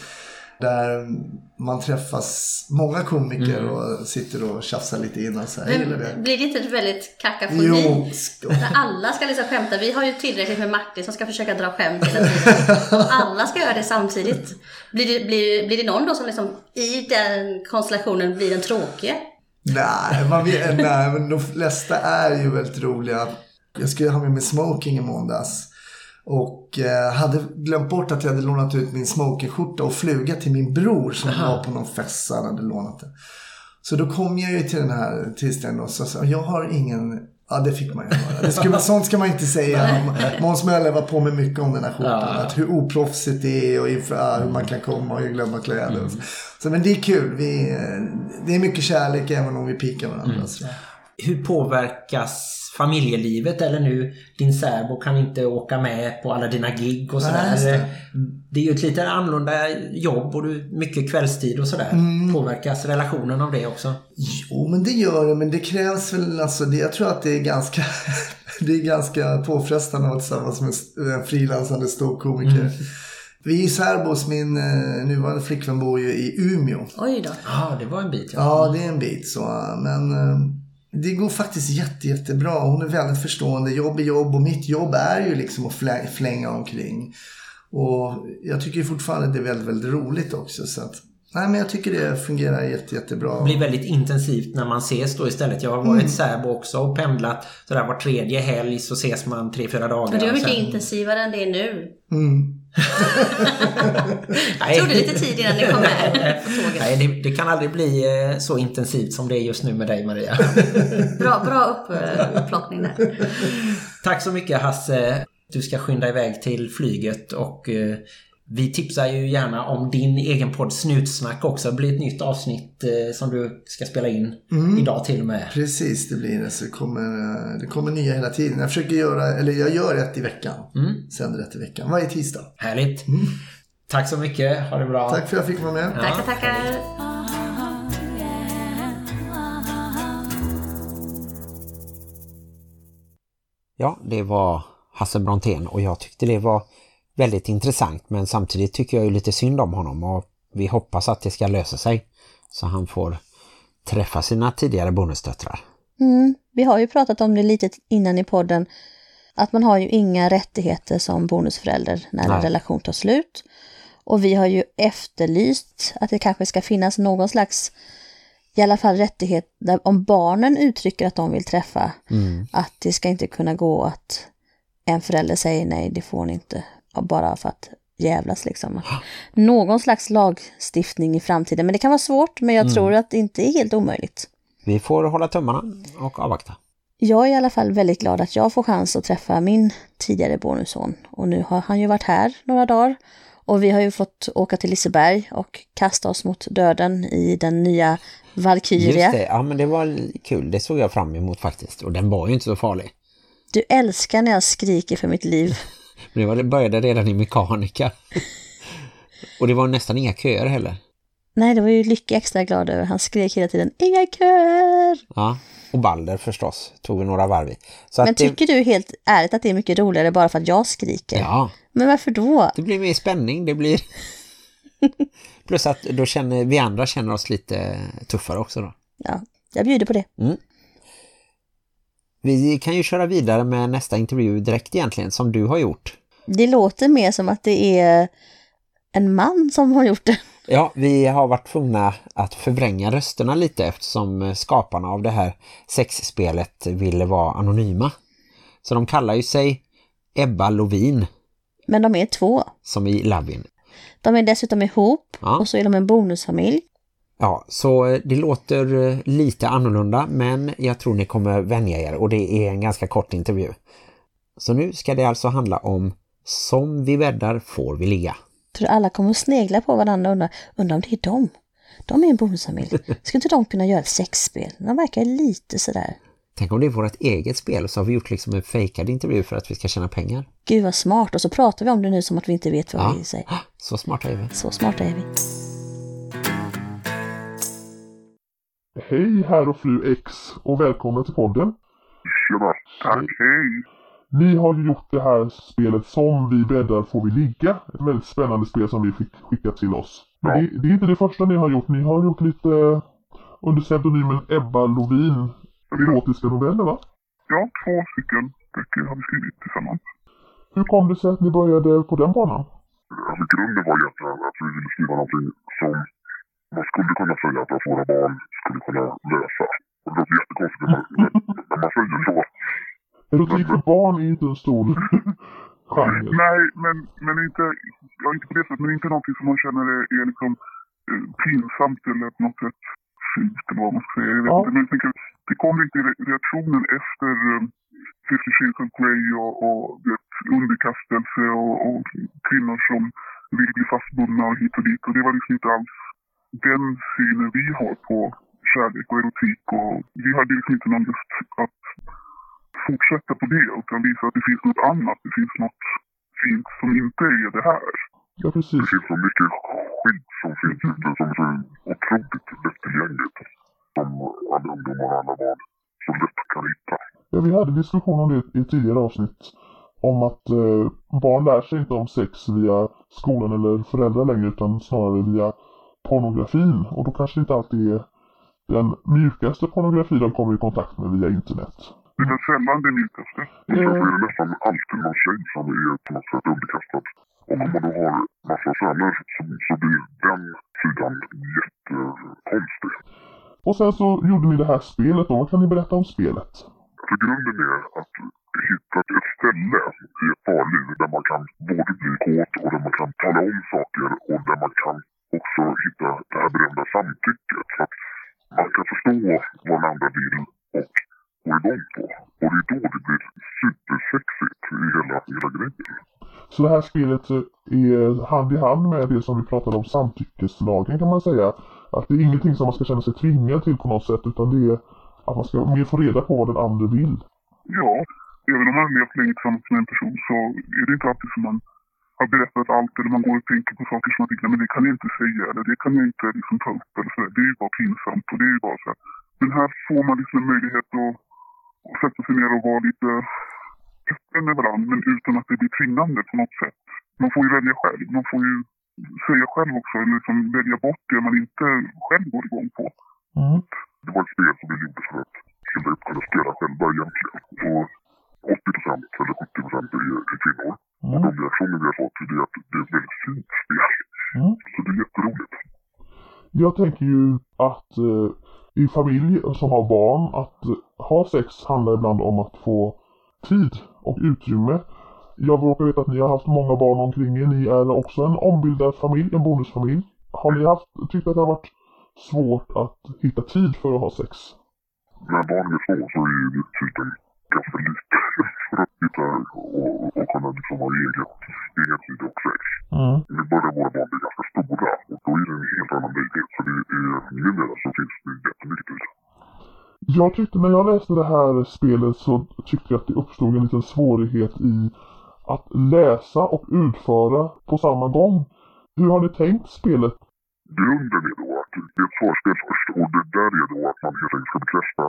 Där man träffas många komiker och sitter och tjafsar lite innan. Så här, gillar det. Men blir det inte ett väldigt kakafoni? Jo, När alla ska liksom skämta. Vi har ju tillräckligt med Martin som ska försöka dra skämt hela tiden. Alla ska göra det samtidigt. Blir det, blir, blir det någon då som liksom i den konstellationen blir den tråkiga? Nej, man vet, nej, men de flesta är ju väldigt roliga. Jag skulle ha med mig smoking i måndags. Och eh, hade glömt bort att jag hade lånat ut min smokingskjorta och fluga till min bror som var på någon fest så han hade lånat den. Så då kom jag ju till den här tisdagen och så sa jag har ingen Ja, det fick man ju höra. Det sånt ska man inte säga. Måns Möller var på med mycket om den här skjortan. Ja. Att hur oproffsigt det är och inför, hur man kan komma och glömma kläder. och Så. men det är kul. Vi, eh, det är mycket kärlek även om vi pikar varandra. Så. Hur påverkas familjelivet eller nu din särbo kan inte åka med på alla dina gig och sådär. det. Det är ju ett lite annorlunda jobb och du, mycket kvällstid och sådär. Mm. Påverkas relationen av det också? Jo, men det gör det. Men det krävs väl, alltså, det, jag tror att det är ganska, det är ganska påfrestande att vara tillsammans med en frilansande ståuppkomiker. Vi är särbos, min eh, nuvarande flickvän bor ju i Umeå. Oj då. Ja, det var en bit. Ja, det är en bit så. Men eh, det går faktiskt jätte, jättebra. Hon är väldigt förstående. Jobb är jobb och mitt jobb är ju liksom att flä- flänga omkring. Och jag tycker fortfarande att det är väldigt, väldigt roligt också. Så att, nej, men jag tycker det fungerar jätte, jättebra. Det blir väldigt intensivt när man ses då istället. Jag har Mm. varit särbo också och pendlat sådär var tredje helg så ses man tre, fyra dagar. Men det var mycket Sen- intensivare än det är nu. Mm. Det tog det lite tid innan ni kom med på tåget. Nej, det, det kan aldrig bli eh, så intensivt som det är just nu med dig Maria. Bra, bra eh, upplockning där. Tack så mycket Hasse. Du ska skynda iväg till flyget och eh, vi tipsar ju gärna om din egen podd Snutsnack också. Det blir ett nytt avsnitt eh, som du ska spela in idag till och med. Precis, det blir det. Så det kommer, eh, det kommer nya hela tiden. Jag försöker göra, eller jag gör ett i veckan. Sänder ett i veckan. Varje tisdag. Härligt. Tack så mycket. Ha det bra. Tack för att jag fick vara med. Tackar, tackar. Ja, det var Hasse Brontén och jag tyckte det var väldigt intressant men samtidigt tycker jag ju lite synd om honom och vi hoppas att det ska lösa sig så han får träffa sina tidigare bonusdöttrar. Mm, vi har ju pratat om det lite innan i podden. Att man har ju inga rättigheter som bonusförälder när en Nej. relation tar slut. Och vi har ju efterlyst att det kanske ska finnas någon slags, i alla fall rättighet, där om barnen uttrycker att de vill träffa, att det ska inte kunna gå att en förälder säger nej, det får ni inte, bara för att jävlas liksom. Någon slags lagstiftning i framtiden, men det kan vara svårt, men jag tror att det inte är helt omöjligt. Vi får hålla tummarna och avvakta. Jag är i alla fall väldigt glad att jag får chans att träffa min tidigare bonusson. Och nu har han ju varit här några dagar. Och vi har ju fått åka till Liseberg och kasta oss mot döden i den nya Valkyria. Just det, ja men det var kul, det såg jag fram emot faktiskt och den var ju inte så farlig. Du älskar när jag skriker för mitt liv. Men det var, det började redan i mekanika. och det var nästan inga köer heller. Nej, det var ju Lycke extra glad över. Han skrek hela tiden, inga köer! Ja, och Balder förstås tog vi några varv i. Så Men att det, tycker du helt ärligt att det är mycket roligare bara för att jag skriker? Ja, Men varför då? det blir mer spänning, det blir... Plus att då känner vi andra känner oss lite tuffare också då. Ja, jag bjuder på det. Vi kan ju köra vidare med nästa intervju direkt egentligen, som du har gjort. Det låter mer som att det är en man som har gjort det. Ja, vi har varit tvungna att förvränga rösterna lite eftersom skaparna av det här sexspelet ville vara anonyma. Så de kallar ju sig Ebba Lovin, Men de är två. som i Lavin. De är dessutom ihop Ja. och så är de en bonusfamilj. Ja, så eh, det låter eh, lite annorlunda men jag tror ni kommer vänja er och det är en ganska kort intervju. Så nu ska det alltså handla om Som vi bäddar får vi ligga. Tror du alla kommer att snegla på varandra och undra, undra om det är dem? De är en bonusfamilj. Ska inte de kunna göra ett sexspel? De verkar lite sådär. Tänk om det är vårt eget spel så har vi gjort liksom en fejkad intervju för att vi ska tjäna pengar. Gud vad smart. Och så pratar vi om det nu som att vi inte vet vad Ja. vi säger. Så smarta är vi. Så smarta är vi. Hej herr och fru X och välkomna till podden. Tjena. Tack, hej. Ni har ju gjort det här spelet Som vi bäddar får vi ligga. Ett väldigt spännande spel som vi fick skickat till oss. Men Ja. det, det är inte det första ni har gjort. Ni har gjort lite under pseudonymen Ebba Lovin erotiska noveller va? Ja, två stycken böcker har vi skrivit tillsammans. Hur kom det sig att ni började på den banan? Alltså grunden var egentligen att vi ville skriva någonting som man skulle kunna säga att våra barn skulle kunna läsa. Det låter jättekonstigt när man, när man säger så. Erotik för barn är inte en stor genre. Nej, men, men inte, ja, inte på det sättet, men inte någonting som man känner är, är liksom eh, pinsamt eller på något sätt fult eller vad man ska säga. Jag vet Ja. inte, men jag tänker, det kom re- reaktionen efter um, Fifty Shades of Grey och, och vet, underkastelse och, och kvinnor som vill bli fastbundna och hit och dit. Och det var liksom inte alls den synen vi har på kärlek och erotik. Och vi hade liksom inte någon lust att fortsätta på det utan visa att det finns något annat. Det finns något fint som inte är det här. Ja, Det precis. finns så mycket skit som finns ute som är så otroligt lättillgängligt. Som alla ungdomar och alla barn så lätt kan hitta. Ja, vi hade diskussion om det i tidigare avsnitt. Om att eh, barn lär sig inte om sex via skolan eller föräldrar längre utan snarare via pornografin. Och då kanske inte alltid är den mjukaste pornografi de kommer i kontakt med via internet. Det är sällan det mjukaste. Och så är det nästan alltid någon tjej som är på något sätt underkastad. Och om man då har massa söner så, så blir den sidan jättekonstig. Och sen så gjorde ni det här spelet då. Vad kan ni berätta om spelet? För grunden är att hitta ett ställe i ett parliv där man kan både Så det här spelet eh, är hand i hand med det som vi pratade om samtyckeslagen kan man säga. Att det är ingenting som man ska känna sig tvingad till på något sätt utan det är att man ska mer få reda på vad den andra vill. Ja, även om man har levt länge tillsammans med en person så är det inte alltid som man har berättat allt eller man går och tänker på saker som man tänker, men det kan jag inte säga eller det kan jag inte liksom ta upp eller sådär. Det är ju bara pinsamt och det är ju bara så här. Men här får man liksom en möjlighet att, att sätta sig ner och vara lite öppen med varandra men utan att det blir tvingande på något sätt. Man får ju välja själv. Man får ju säga själv också, eller liksom välja bort det man inte själv går igång på. Mm. Det var ett spel som vi gjorde för att killar kunde spela själva egentligen. Och 80 procent eller 70 procent är, är kvinnor. Och Mm. de reaktioner vi har fått är att det är ett väldigt fint spel. Mm. Så det är jätteroligt. Jag tänker ju att eh, i familj som har barn att eh, ha sex handlar ibland om att få tid och utrymme. Jag råkar veta att ni har haft många barn omkring er. Ni är också en ombildad familj, en bonusfamilj. Har ni haft, tyckt att det har varit svårt att hitta tid för att ha sex? När barnen är små så är det tiden ganska lite för att hitta och, och kunna liksom ha eget, egen tid och sex. Mm. Nu börjar våra barn bli ganska stora och då är det en helt annan möjlighet. Så det är, numera så finns det jättemycket tid. Jag tyckte när jag läste det här spelet så tyckte jag att det uppstod en liten svårighet i att läsa och utföra på samma gång. Hur har ni tänkt spelet? Grunden är då att det är ett svårspel först och det där är då att man helt enkelt ska bekräfta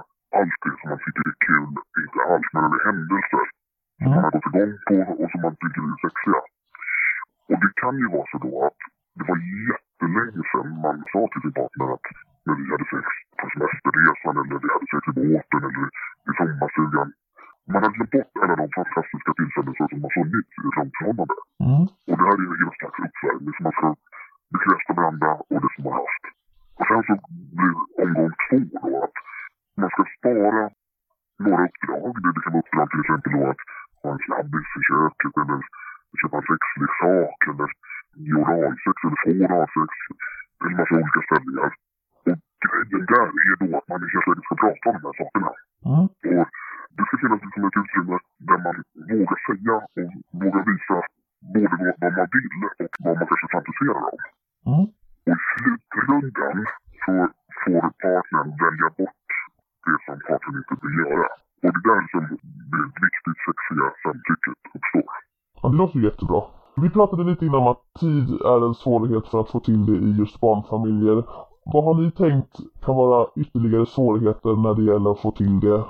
pratade lite innan om att tid är en svårighet för att få till det i just barnfamiljer. Vad har ni tänkt kan vara ytterligare svårigheter när det gäller att få till det?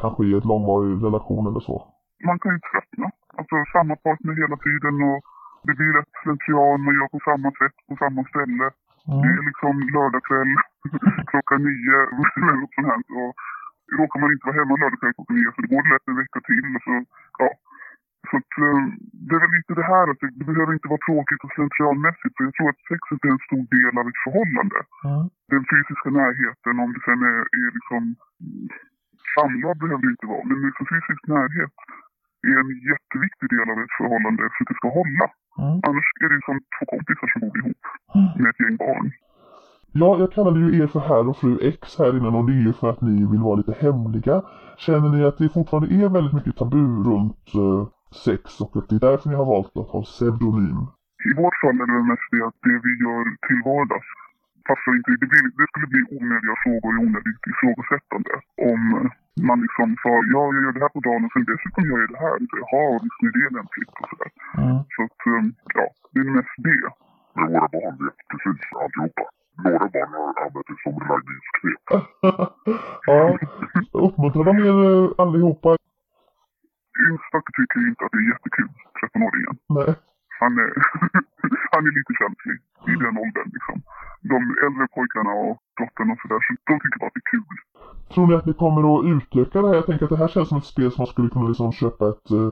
Kanske i ett långvarig relation eller så? man kan ju tröttna. Alltså samma partner hela tiden och det blir ett slentrian, man gör på samma sätt på samma ställe. Det är liksom lördagkväll klockan nio eller något sånt här. Och råkar man inte vara hemma lördagkväll klockan nio så det går lätt en vecka till. Och så, ja. Så att, eh, det är väl lite det här att det, det behöver inte vara tråkigt och slentrianmässigt. För jag tror att sexet är en stor del av ett förhållande. Mm. Den fysiska närheten, om det sen är, är liksom samlag behöver det inte vara, men liksom fysisk närhet är en jätteviktig del av ett förhållande för att det ska hålla. Mm. Annars är det som två kompisar som bor ihop Mm. med ett gäng barn. Ja, jag kallade ju er för herr och fru X här innan och det är ju för att ni vill vara lite hemliga. Känner ni att det fortfarande är väldigt mycket tabu runt eh, sex och att det är därför ni har valt att ha pseudonym? I vårt fall är det mest det att det vi gör till vardags passar inte. Det, blir, det skulle bli onödiga frågor och onödigt ifrågasättande om man liksom sa ja, jag gör det här på dagen och sen dessutom gör jag det här. Jaha, visst är det lämpligt och sådär. Så att, eh, ja, det är mest det. Men våra barn vet precis alltihopa. Några barn har använt det som raggningsknep. ja, uppmuntrar de er eh, allihopa? Yngsta tycker inte att det är jättekul, 13-åringen. Nej. Han är, han är lite känslig i den åldern liksom. De äldre pojkarna och dottern och sådär, så de tycker bara att det är kul. Tror ni att ni kommer att utöka det här? Jag tänker att det här känns som ett spel som man skulle kunna liksom köpa ett eh,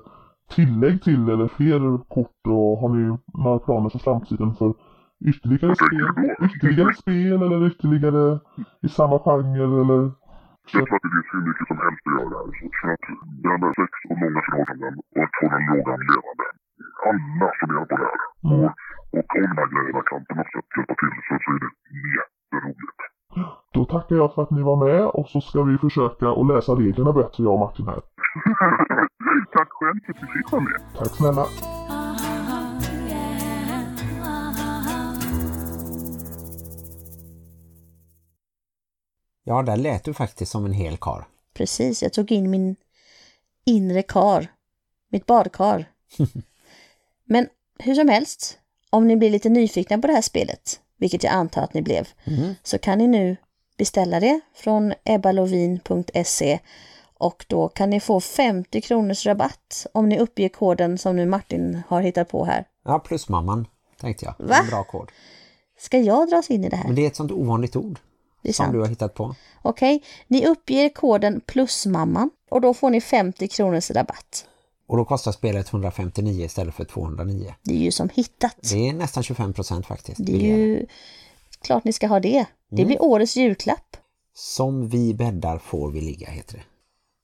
tillägg till eller fler kort och har ni några planer för framtiden för ytterligare spel? Ytterligare spel eller ytterligare i samma genre eller? Jag tror att det finns hur mycket som helst att göra här. Så för att bränna sex och många förhållanden och att få den lågan levande. Alla som är på det här. Och, och om de här grejerna kan på något sätt hjälpa till så, så är det jätteroligt. Då tackar jag för att ni var med och så ska vi försöka att läsa reglerna bättre jag och Martin här. Tack själv för att du fick vara med. Tack snälla. Ja, där lät du faktiskt som en hel kar. Precis, jag tog in min inre kar. Mitt badkar. Men hur som helst, om ni blir lite nyfikna på det här spelet, vilket jag antar att ni blev, så kan ni nu beställa det från ebbalovin.se och då kan ni få 50 kronors rabatt om ni uppger koden som nu Martin har hittat på här. Ja, plus mamman, tänkte jag. Va? En bra kod. Ska jag dras in i det här? Men det är ett sånt ovanligt ord Det är som sant. du har hittat på. Okej, ni uppger koden plusmamman och då får ni 50 kronors rabatt. Och då kostar spelet 159 istället för 209. Det är ju som hittat. Det är nästan 25 procent faktiskt. Det är ju klart ni ska ha det. Det blir årets julklapp. Som vi bäddar får vi ligga, heter det.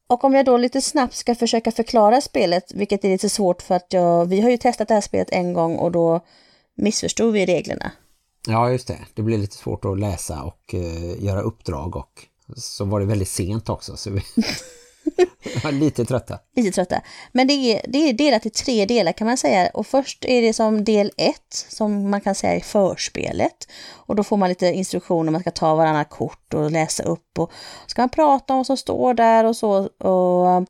Och om jag då lite snabbt ska försöka förklara spelet, vilket är lite svårt för att jag, vi har ju testat det här spelet en gång och då missförstod vi reglerna. Ja, just det. Det blir lite svårt att läsa och eh, göra uppdrag och så var det väldigt sent också så vi var lite trötta. Lite trötta. Men det är, det är delat i tre delar kan man säga. Och först är det som del ett, som man kan säga är förspelet. Och då får man lite instruktioner, man ska ta varandra kort och läsa upp. Och ska man prata om vad som står där och så. Och,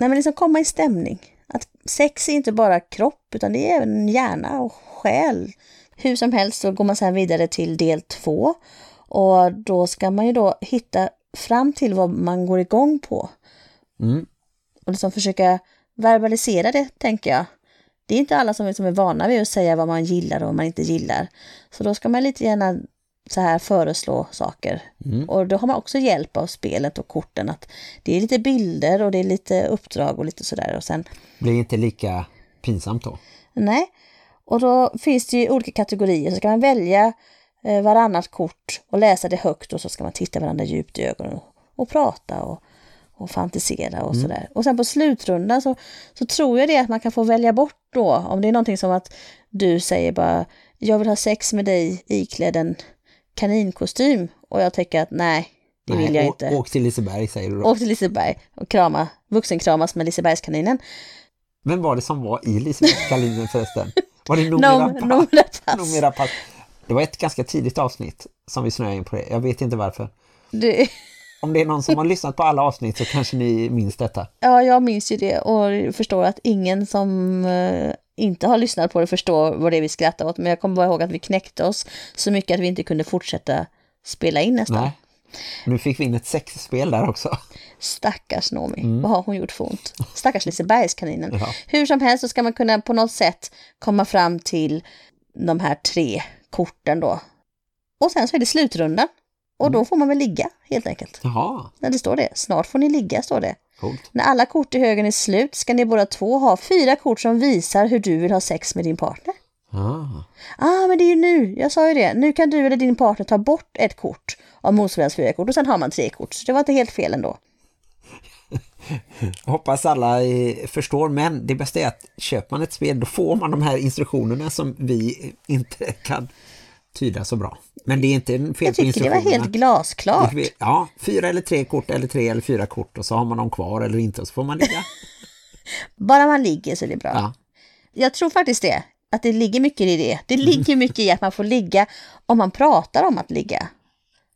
nej, men liksom komma i stämning. Att sex är inte bara kropp, utan det är även hjärna och själ. Hur som helst så går man sedan vidare till del två. Och då ska man ju då hitta fram till vad man går igång på. Mm. Och liksom försöka verbalisera det, tänker jag. Det är inte alla som är, som är vana vid att säga vad man gillar och vad man inte gillar. Så då ska man lite gärna så här föreslå saker. Och då har man också hjälp av spelet och korten. att Det är lite bilder och det är lite uppdrag och lite sådär. Och sen Blir inte lika pinsamt då. Nej, och då finns det ju olika kategorier. Så ska man välja eh, varannat kort och läsa det högt och så ska man titta varandra djupt i ögonen och, prata och, och fantisera och sådär. Och sen på slutrundan så, så tror jag det att man kan få välja bort då, om det är någonting som att du säger bara jag vill ha sex med dig iklädd en kaninkostym och jag tänker att nej, det vill jag å- inte. Åk till Liseberg säger du då. Åk till Liseberg och krama, vuxenkramas med Lisebergskaninen. Vem var det som var i Lisebergskalinen förresten? Var det Nom, Nomera? Nomera Pass. Nomera Pass. Det var ett ganska tidigt avsnitt som vi snöade in på det. Jag vet inte varför. Du, Om det är någon som har lyssnat på alla avsnitt så kanske ni minns detta. Ja, jag minns ju det och förstår att ingen som eh, inte har lyssnat på det förstår vad det är vi skrattar åt. Men jag kommer bara ihåg att vi knäckte oss så mycket att vi inte kunde fortsätta spela in nästan. Nej. Nu fick vi in ett sexspel där också. Stackars Nomi, vad har hon gjort för ont? Stackars Lisebergskaninen. Ja. Hur som helst så ska man kunna på något sätt komma fram till de här tre korten då. Och sen så är det slutrundan. Och då får man väl ligga helt enkelt. Jaha, När det står det. Snart får ni ligga står det. coolt. När alla kort i högen är slut ska ni båda två ha fyra kort som visar hur du vill ha sex med din partner. Ah. Ah, men det är ju nu, jag sa ju det. Nu kan du eller din partner ta bort ett kort av motsvarande fyra kort och sen har man tre kort. Så det var inte helt fel ändå. Hoppas alla förstår, men det bästa är att köper man ett spel då får man de här instruktionerna som vi inte kan tyda så bra. Men det är inte en fel Jag tycker det var helt glasklart. Ja, fyra eller tre kort eller tre eller fyra kort och så har man dem kvar eller inte och så får man ligga. Bara man ligger så är det bra. Ja. Jag tror faktiskt det. Att det ligger mycket i det. Det ligger mycket i att man får ligga om man pratar om att ligga.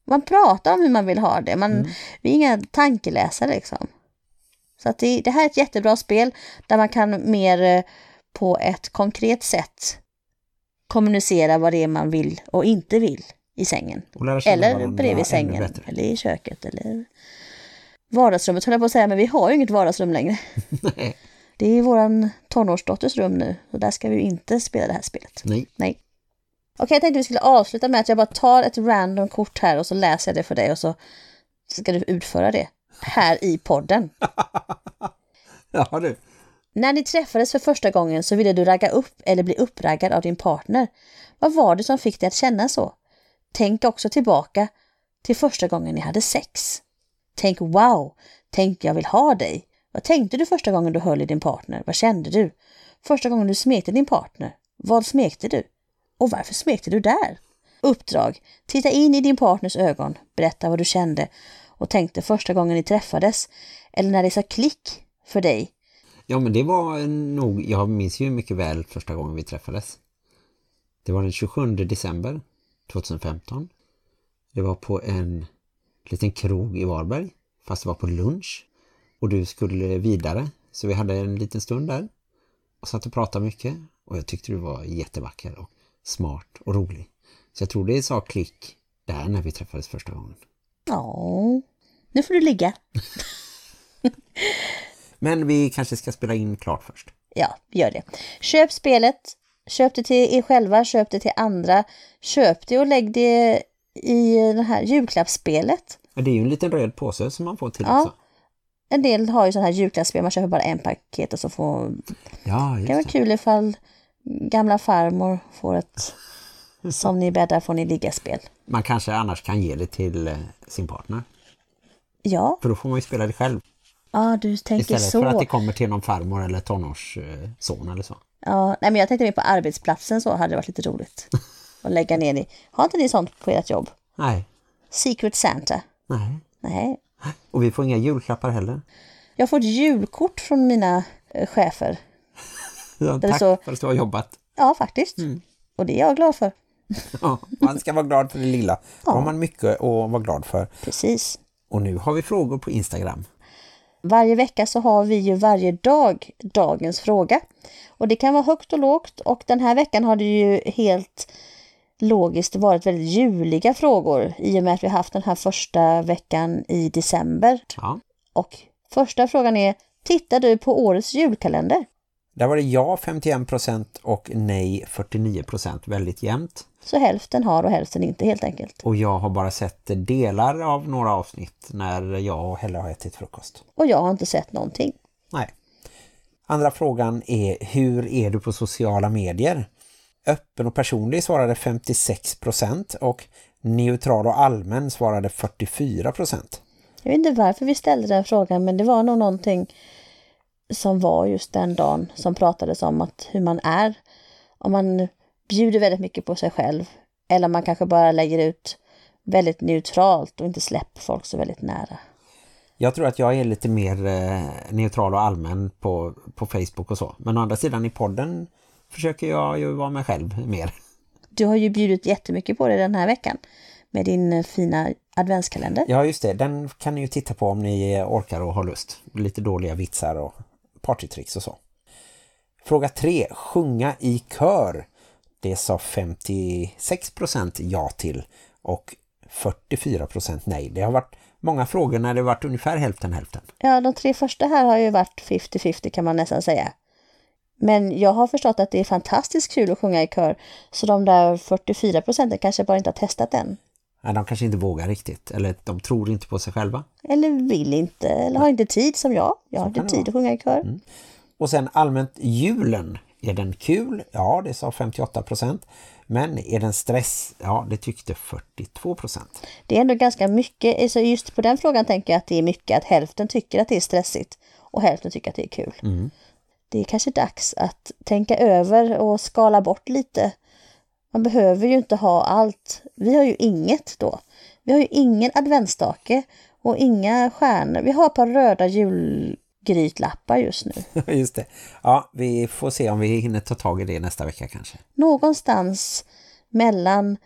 Man pratar om hur man vill ha det. Man, Vi är inga tankeläsare liksom. Så att det, det här är ett jättebra spel där man kan mer eh, på ett konkret sätt kommunicera vad det är man vill och inte vill i sängen. Eller bredvid sängen, eller i köket, eller vardagsrummet höll jag på att säga, men vi har ju inget vardagsrum längre. Det är våran tonårsdotters rum nu och där ska vi ju inte spela det här spelet. Nej. Nej. Okej, jag tänkte vi skulle avsluta med att jag bara tar ett random kort här och så läser jag det för dig och så ska du utföra det här i podden. Ja du. När ni träffades för första gången så ville du ragga upp eller bli uppraggad av din partner. Vad var det som fick dig att känna så? Tänk också tillbaka till första gången ni hade sex. Tänk wow, tänk jag vill ha dig. Vad tänkte du första gången du höll i din partner? Vad kände du? Första gången du smekte din partner? Vad smekte du? Och varför smekte du där? Uppdrag. Titta in i din partners ögon. Berätta vad du kände och tänkte första gången ni träffades. Eller när det sa klick för dig. Ja men det var nog, jag minns ju mycket väl första gången vi träffades. Det var den 27 december 2015. Det var på en liten krog i Varberg, fast det var på lunch. Och du skulle vidare, så vi hade en liten stund där. Och satt och pratade mycket. Och jag tyckte du var jättevacker och smart och rolig. Så jag tror det sa klick där när vi träffades första gången. Ja, nu får du ligga. Men vi kanske ska spela in klart först. Ja, gör det. Köp spelet. Köp det till er själva, köp det till andra. Köp det och lägg det i det här julklappsspelet. Det är ju en liten röd påse som man får till Ja. också. En del har ju sådana här julklappsspel, man köper bara en paket och så får... Ja, Det kan vara just det. kul ifall gamla farmor får ett som ni bäddar får ni ligga-spel. Man kanske annars kan ge det till eh, sin partner. Ja, För då får man ju spela det själv. ja du tänker Istället så. för att det kommer till någon farmor eller tonårsson eller så. Ja, nej men jag tänkte mer på arbetsplatsen så hade det varit lite roligt. Att lägga ner det. Har inte ni sånt på ert jobb? Nej, Secret Santa? nej. Nej. Och vi får inga julklappar heller. Jag har fått julkort från mina eh, chefer. Ja, tack så- för att du har jobbat. Ja, faktiskt. Och det är jag glad för. Ja, man ska vara glad för det lilla. Då Ja. har man mycket att vara glad för. Precis. Och nu har vi frågor på Instagram. Varje vecka så har vi ju varje dag dagens fråga. Och det kan vara högt och lågt och den här veckan har det ju helt logiskt varit väldigt juliga frågor i och med att vi har haft den här första veckan i december. Ja. Och första frågan är, tittar du på årets julkalender? Där var det ja 51% och nej 49%. Väldigt jämnt. Så hälften har och hälften inte helt enkelt. Och jag har bara sett delar av några avsnitt när jag och Helle har ätit frukost. Och jag har inte sett någonting. Nej. Andra frågan är hur är du på sociala medier? Öppen och personlig svarade 56% och neutral och allmän svarade 44%. Jag vet inte varför vi ställde den frågan men det var nog någonting som var just den dagen som pratades om att hur man är. Om man bjuder väldigt mycket på sig själv eller man kanske bara lägger ut väldigt neutralt och inte släpper folk så väldigt nära. Jag tror att jag är lite mer eh, neutral och allmän på, på Facebook och så. Men å andra sidan i podden försöker jag ju vara mig själv mer. Du har ju bjudit jättemycket på det den här veckan med din fina adventskalender. Ja just det, den kan ni ju titta på om ni orkar och har lust. Lite dåliga vitsar och partytricks och så. Fråga 3. Sjunga i kör. Det sa 56% ja till och 44% nej. Det har varit många frågor när det har varit ungefär hälften hälften. Ja, de tre första här har ju varit 50-50 kan man nästan säga. Men jag har förstått att det är fantastiskt kul att sjunga i kör. Så de där 44 procenten kanske bara inte har testat än. Nej, de kanske inte vågar riktigt. Eller de tror inte på sig själva. Eller vill inte, eller har inte tid som jag. Jag har inte tid att sjunga i kör. Och sen allmänt julen. Är den kul? Ja, det sa 58%. Men är den stress? Ja, det tyckte 42%. Det är ändå ganska mycket, så just på den frågan tänker jag att det är mycket att hälften tycker att det är stressigt och hälften tycker att det är kul. Det är kanske dags att tänka över och skala bort lite Man behöver ju inte ha allt. Vi har ju inget då. Vi har ju ingen adventsstake och inga stjärnor. Vi har ett par röda julgrytlappar just nu. Just det. Ja, vi får se om vi hinner ta tag i det nästa vecka kanske. Någonstans mellan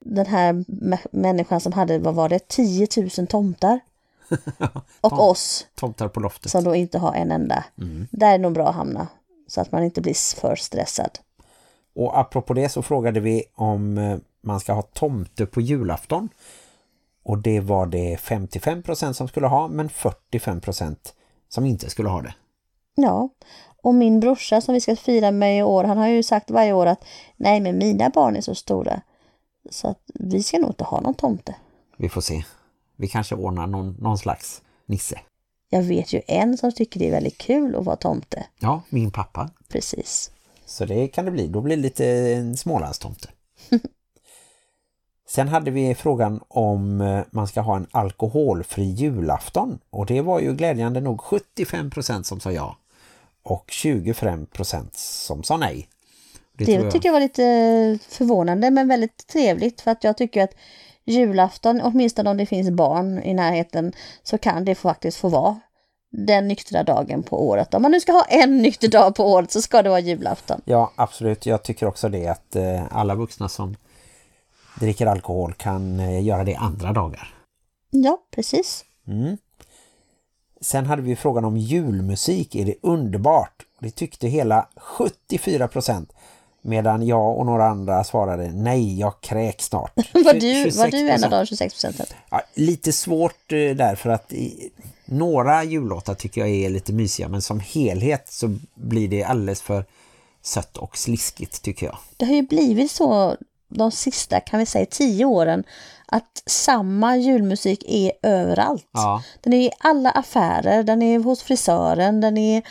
den här mä- människan som hade, vad var det, 10 000 tomtar och oss Tomtar på loftet. som då inte har en enda. Där är nog bra att hamna så att man inte blir för stressad. Och apropå det så frågade vi om eh, man ska ha tomte på julafton. Och det var det 55% som skulle ha men 45% som inte skulle ha det. Ja, och min brorsa som vi ska fira med i år, han har ju sagt varje år att nej men mina barn är så stora så att vi ska nog inte ha någon tomte. Vi får se. Vi kanske ordnar någon, någon slags nisse. Jag vet ju en som tycker det är väldigt kul att vara tomte. Ja, min pappa. Precis. Så det kan det bli. Då blir det lite en smålandstomte. Sen hade vi frågan om eh, man ska ha en alkoholfri julafton. Och det var ju glädjande nog 75% som sa ja. Och 25% som sa nej. Det, tror jag- tycker jag var lite förvånande men väldigt trevligt för att jag tycker att julafton, åtminstone om det finns barn i närheten, så kan det faktiskt få vara den nyktra dagen på året. Om man nu ska ha en nykter dag på året så ska det vara julafton. Ja, absolut. Jag tycker också det att eh, alla vuxna som dricker alkohol kan eh, göra det andra dagar. Ja, precis. Sen hade vi frågan om julmusik. Är det underbart? Det tyckte hela 74% medan jag och några andra svarade nej, jag kräk snart. Var du, var du en 26%. av de 26 procenten? Ja, lite svårt eh, därför att i, några jullåtar tycker jag är lite mysiga men som helhet så blir det alldeles för sött och sliskigt tycker jag. Det har ju blivit så de sista, kan vi säga, tio åren att samma julmusik är överallt. Ja. Den är i alla affärer, den är hos frisören, den är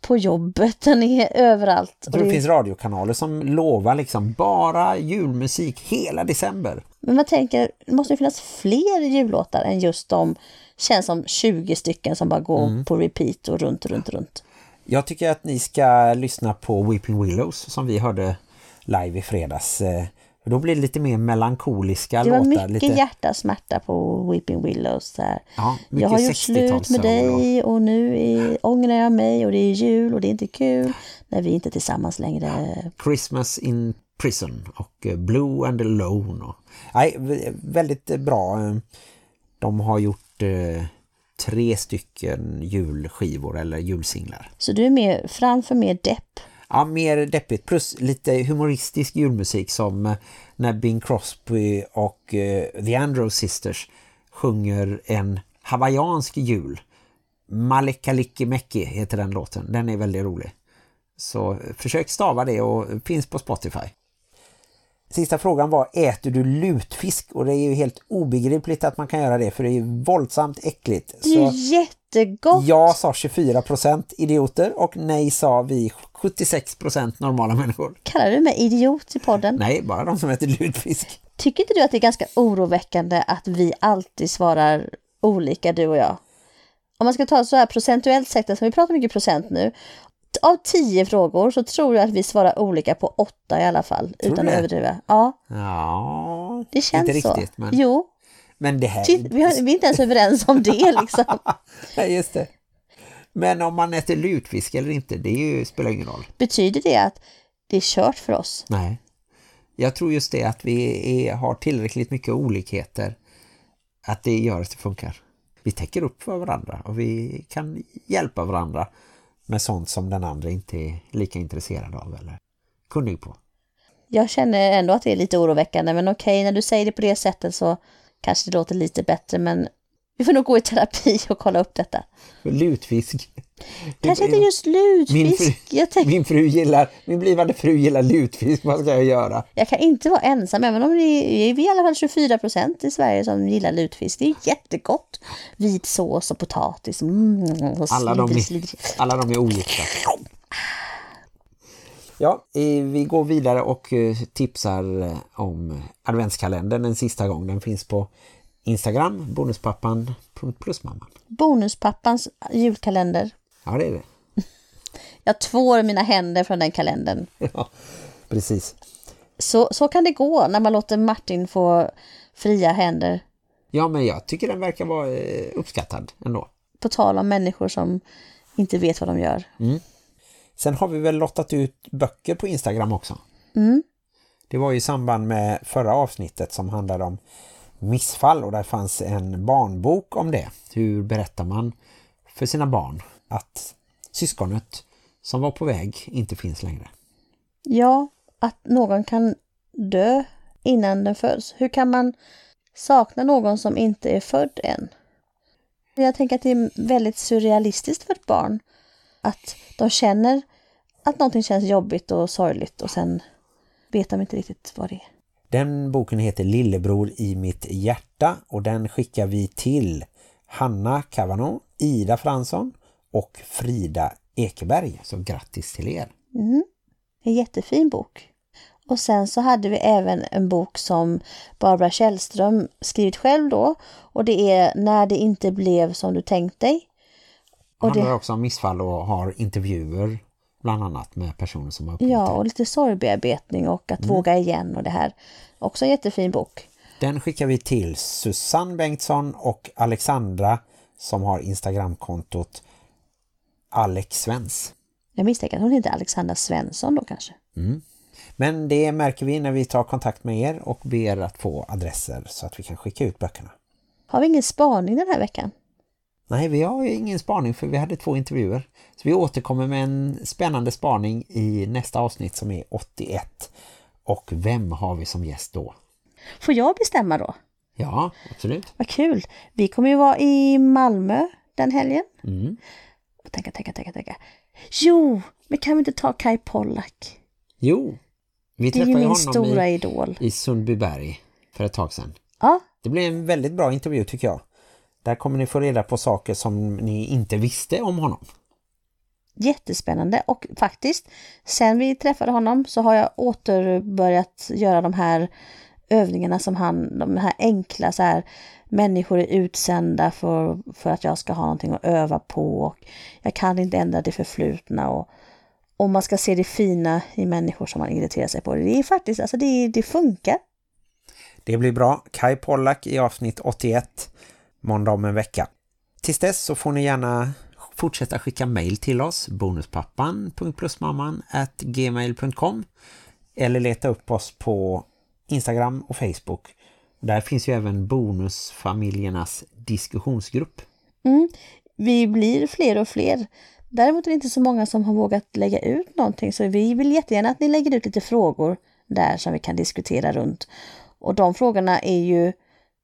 på jobbet, den är överallt. Jag tror det- finns radiokanaler som lovar liksom bara julmusik hela december. Men man tänker, det måste ju finnas fler jullåtar än just de känns som 20 stycken som bara går Mm. på repeat och runt, runt, runt. Jag tycker att ni ska lyssna på Weeping Willows som vi hörde live i fredags. Eh, Då blir det lite mer melankoliska Det var låtar. mycket lite... hjärtasmärta på Weeping Willows. Där. Ja, jag har gjort 60-tals slut med dig och nu är, ångrar jag mig och det är jul och det är inte kul när vi inte är tillsammans längre. Christmas in Prison och eh, Blue and Alone. Och... Nej, väldigt bra. De har gjort eh, tre stycken julskivor eller julsinglar. Så du är med framför mer depp. Ja, mer deppigt. Plus lite humoristisk julmusik som eh, när Bing Crosby och eh, The Andrews Sisters sjunger en hawaiiansk jul. Malekalikimeki heter den låten. Den är väldigt rolig. Så eh, försök stava det och finns på Spotify. Sista frågan var, äter du lutfisk? Och det är ju helt obegripligt att man kan göra det för det är ju våldsamt äckligt. Det är ju jättegott. Ja sa 24% idioter och nej sa vi 76% normala människor. Kallar du mig idiot i podden? Nej, bara de som äter lutfisk. Tycker inte du att det är ganska oroväckande att vi alltid svarar olika, du och jag? Om man ska ta så här procentuellt sett, som vi pratar mycket procent nu, av tio frågor så tror jag att vi svarar olika på åtta i alla fall, Tror utan att överdriva. Ja, Ja, det känns inte så. riktigt. Men, Jo, men det här... titt, vi, har, vi är inte ens överens om det liksom. Nej, just det. Men om man äter lutfisk eller inte, det är ju, spelar ingen roll. Betyder det att det är kört för oss? Nej. Jag tror just det att vi är, har tillräckligt mycket olikheter att det gör att det funkar. Vi täcker upp för varandra och vi kan hjälpa varandra med sånt som den andra inte är lika intresserad av eller kunnig på. Jag känner ändå att det är lite oroväckande, men okej, när du säger det på det sättet så kanske det låter lite bättre, men vi får nog gå i terapi och kolla upp detta. Lutfisk. Kanske inte just Min fru, lutfisk. Jag, tänk, min fru gillar, min blivande fru gillar lutfisk, vad ska jag göra? jag kan inte vara ensam, även om det är, vi är i alla fall 24 procent i Sverige som gillar lutfisk. Det är jättegott. Vit sås och potatis. Mm, och Alla de, är, alla de är ogifta. Ja, eh, vi går vidare och eh, tipsar eh, om adventskalendern en sista gång. Den finns på Instagram, bonuspappan.plusmamman. Bonuspappans julkalender. Ja, det är det. Jag tvår mina händer från den kalendern. Ja, precis. Så, så kan det gå när man låter Martin få fria händer. Ja, men jag tycker den verkar vara eh, uppskattad ändå. På tal om människor som inte vet vad de gör. Sen har vi väl lottat ut böcker på Instagram också. Mm. Det var ju i samband med förra avsnittet som handlade om missfall och där fanns en barnbok om det. Hur berättar man för sina barn att syskonet som var på väg inte finns längre? Ja, att någon kan dö innan den föds. Hur kan man sakna någon som inte är född än? Jag tänker att det är väldigt surrealistiskt för ett barn. Att de känner att någonting känns jobbigt och sorgligt och sen vet de inte riktigt vad det är. Den boken heter Lillebror i mitt hjärta och den skickar vi till Hanna Kavano, Ida Fransson och Frida Ekeberg. Så grattis till er! En jättefin bok. Och sen så hade vi även en bok som Barbara Källström skrivit själv då. Och det är När det inte blev som du tänkt dig. Och Och det- handlar också om missfall och har intervjuer bland annat med personer som har upplevt Ja, och lite sorgbearbetning och att våga igen och det här. Också en jättefin bok. Den skickar vi till Susanne Bengtsson och Alexandra som har Instagramkontot Alex Svens. Jag misstänker att hon heter Alexandra Svensson då kanske. Men det märker vi när vi tar kontakt med er och ber att få adresser så att vi kan skicka ut böckerna. Har vi ingen spaning den här veckan? Nej, vi har ju ingen spaning för vi hade två intervjuer. Så vi återkommer med en spännande spaning i nästa avsnitt som är 81. Och vem har vi som gäst då? Får jag bestämma då? Ja, absolut. Vad kul. Vi kommer ju vara i Malmö den helgen. Mm. Tänka, tänka, tänka, tänka. Jo, men kan vi inte ta Kai Pollak? Jo, vi Det träffade honom stora i, idol. i Sundbyberg för ett tag sedan. Ja, Det blev en väldigt bra intervju tycker jag. Där kommer ni få reda på saker som ni inte visste om honom. jättespännande. Och faktiskt, sen vi träffade honom så har jag återbörjat göra de här övningarna som han, de här enkla så här, människor är utsända för, för att jag ska ha någonting att öva på. Och jag kan inte ändra det förflutna och, och man ska se det fina i människor som man irriterar sig på. Det är faktiskt, alltså det, det funkar. Det blir bra. Kai Pollak i avsnitt 81, måndag om en vecka. Tills dess så får ni gärna fortsätta skicka mejl till oss, bonuspappan.plusmamman gmail.com eller leta upp oss på Instagram och Facebook. Där finns ju även bonusfamiljernas diskussionsgrupp. Mm. Vi blir fler och fler. Däremot är det inte så många som har vågat lägga ut någonting så vi vill jättegärna att ni lägger ut lite frågor där som vi kan diskutera runt. Och de frågorna är ju,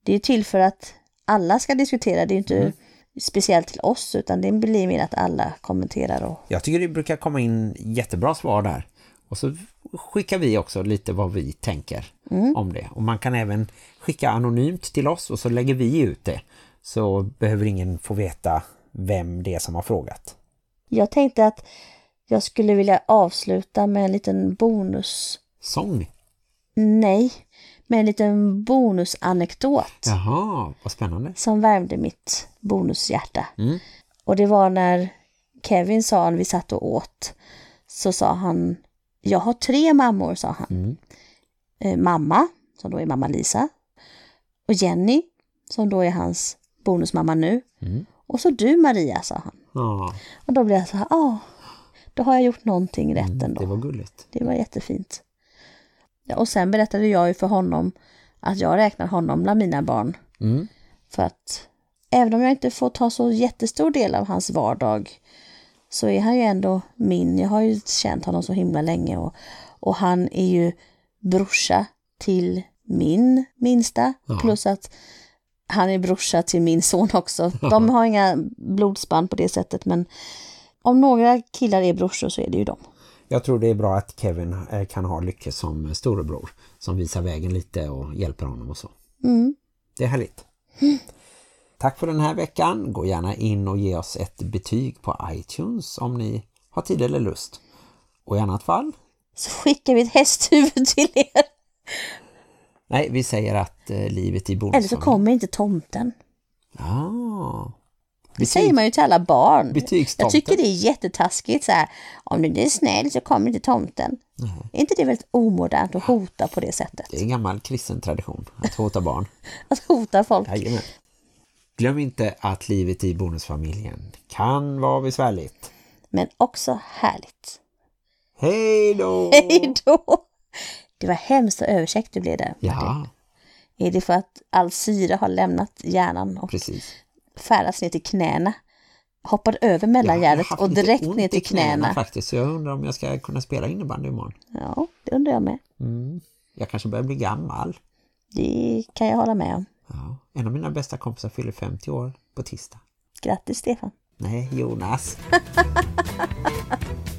det är ju till för att alla ska diskutera, det är ju inte speciellt till oss utan det blir mer att alla kommenterar och Jag tycker det brukar komma in jättebra svar där. Och så skickar vi också lite vad vi tänker om det. Och man kan även skicka anonymt till oss och så lägger vi ut det. Så behöver ingen få veta vem det är som har frågat. jag tänkte att jag skulle vilja avsluta med en liten bonus, Sång. nej, med en liten bonusanekdot. Jaha, vad spännande. som värmde mitt bonushjärta. Mm. Och det var när Kevin sa, när vi satt och åt, så sa han, jag har tre mammor, sa han. Mm. Eh, mamma, som då är mamma Lisa, och Jenny, som då är hans bonusmamma nu. Mm. Och så du Maria, sa han. Ja, Och då blev jag så här, ja, då har jag gjort någonting rätt ändå. Mm, det var gulligt. Det var jättefint. Och sen berättade jag ju för honom att jag räknar honom bland mina barn. Mm. För att även om jag inte får ta så jättestor del av hans vardag så är han ju ändå min. Jag har ju känt honom så himla länge och, och han är ju brorsa till min minsta. Ja. Plus att han är brorsa till min son också. De har inga blodsband på det sättet men om några killar är brorsor så är det ju dem. Jag tror det är bra att Kevin eh, kan ha Lycke som storebror. Som visar vägen lite och hjälper honom och så. Mm. Det är härligt. Tack för den här veckan. Gå gärna in och ge oss ett betyg på iTunes om ni har tid eller lust. Och i annat fall, Så skickar vi ett hästhuvud till er. nej, vi säger att eh, livet i Eller så kommer inte tomten. Ah, Det säger man ju till alla barn. Jag tycker det är jättetaskigt så här. Om du är snäll så kommer inte tomten. Är inte det väldigt omodernt att hota på det sättet? Det är en gammal kristen tradition att hota barn. Att hota folk. Jajamän. Glöm inte att livet i bonusfamiljen kan vara besvärligt. Men också härligt. Hej då! Hej då! Det var hemskt och överkäckt du blev där. Ja, Är det för att all syre har lämnat hjärnan och precis. Färdats ner till knäna? Hoppade över mellangärdet och direkt ner till knäna. faktiskt. Så jag undrar om jag ska kunna spela innebandy imorgon. Ja, det undrar jag med. Jag kanske börjar bli gammal. Det kan jag hålla med om. Ja. En av mina bästa kompisar fyller 50 år på tisdag. Grattis Stefan. Nej, Jonas.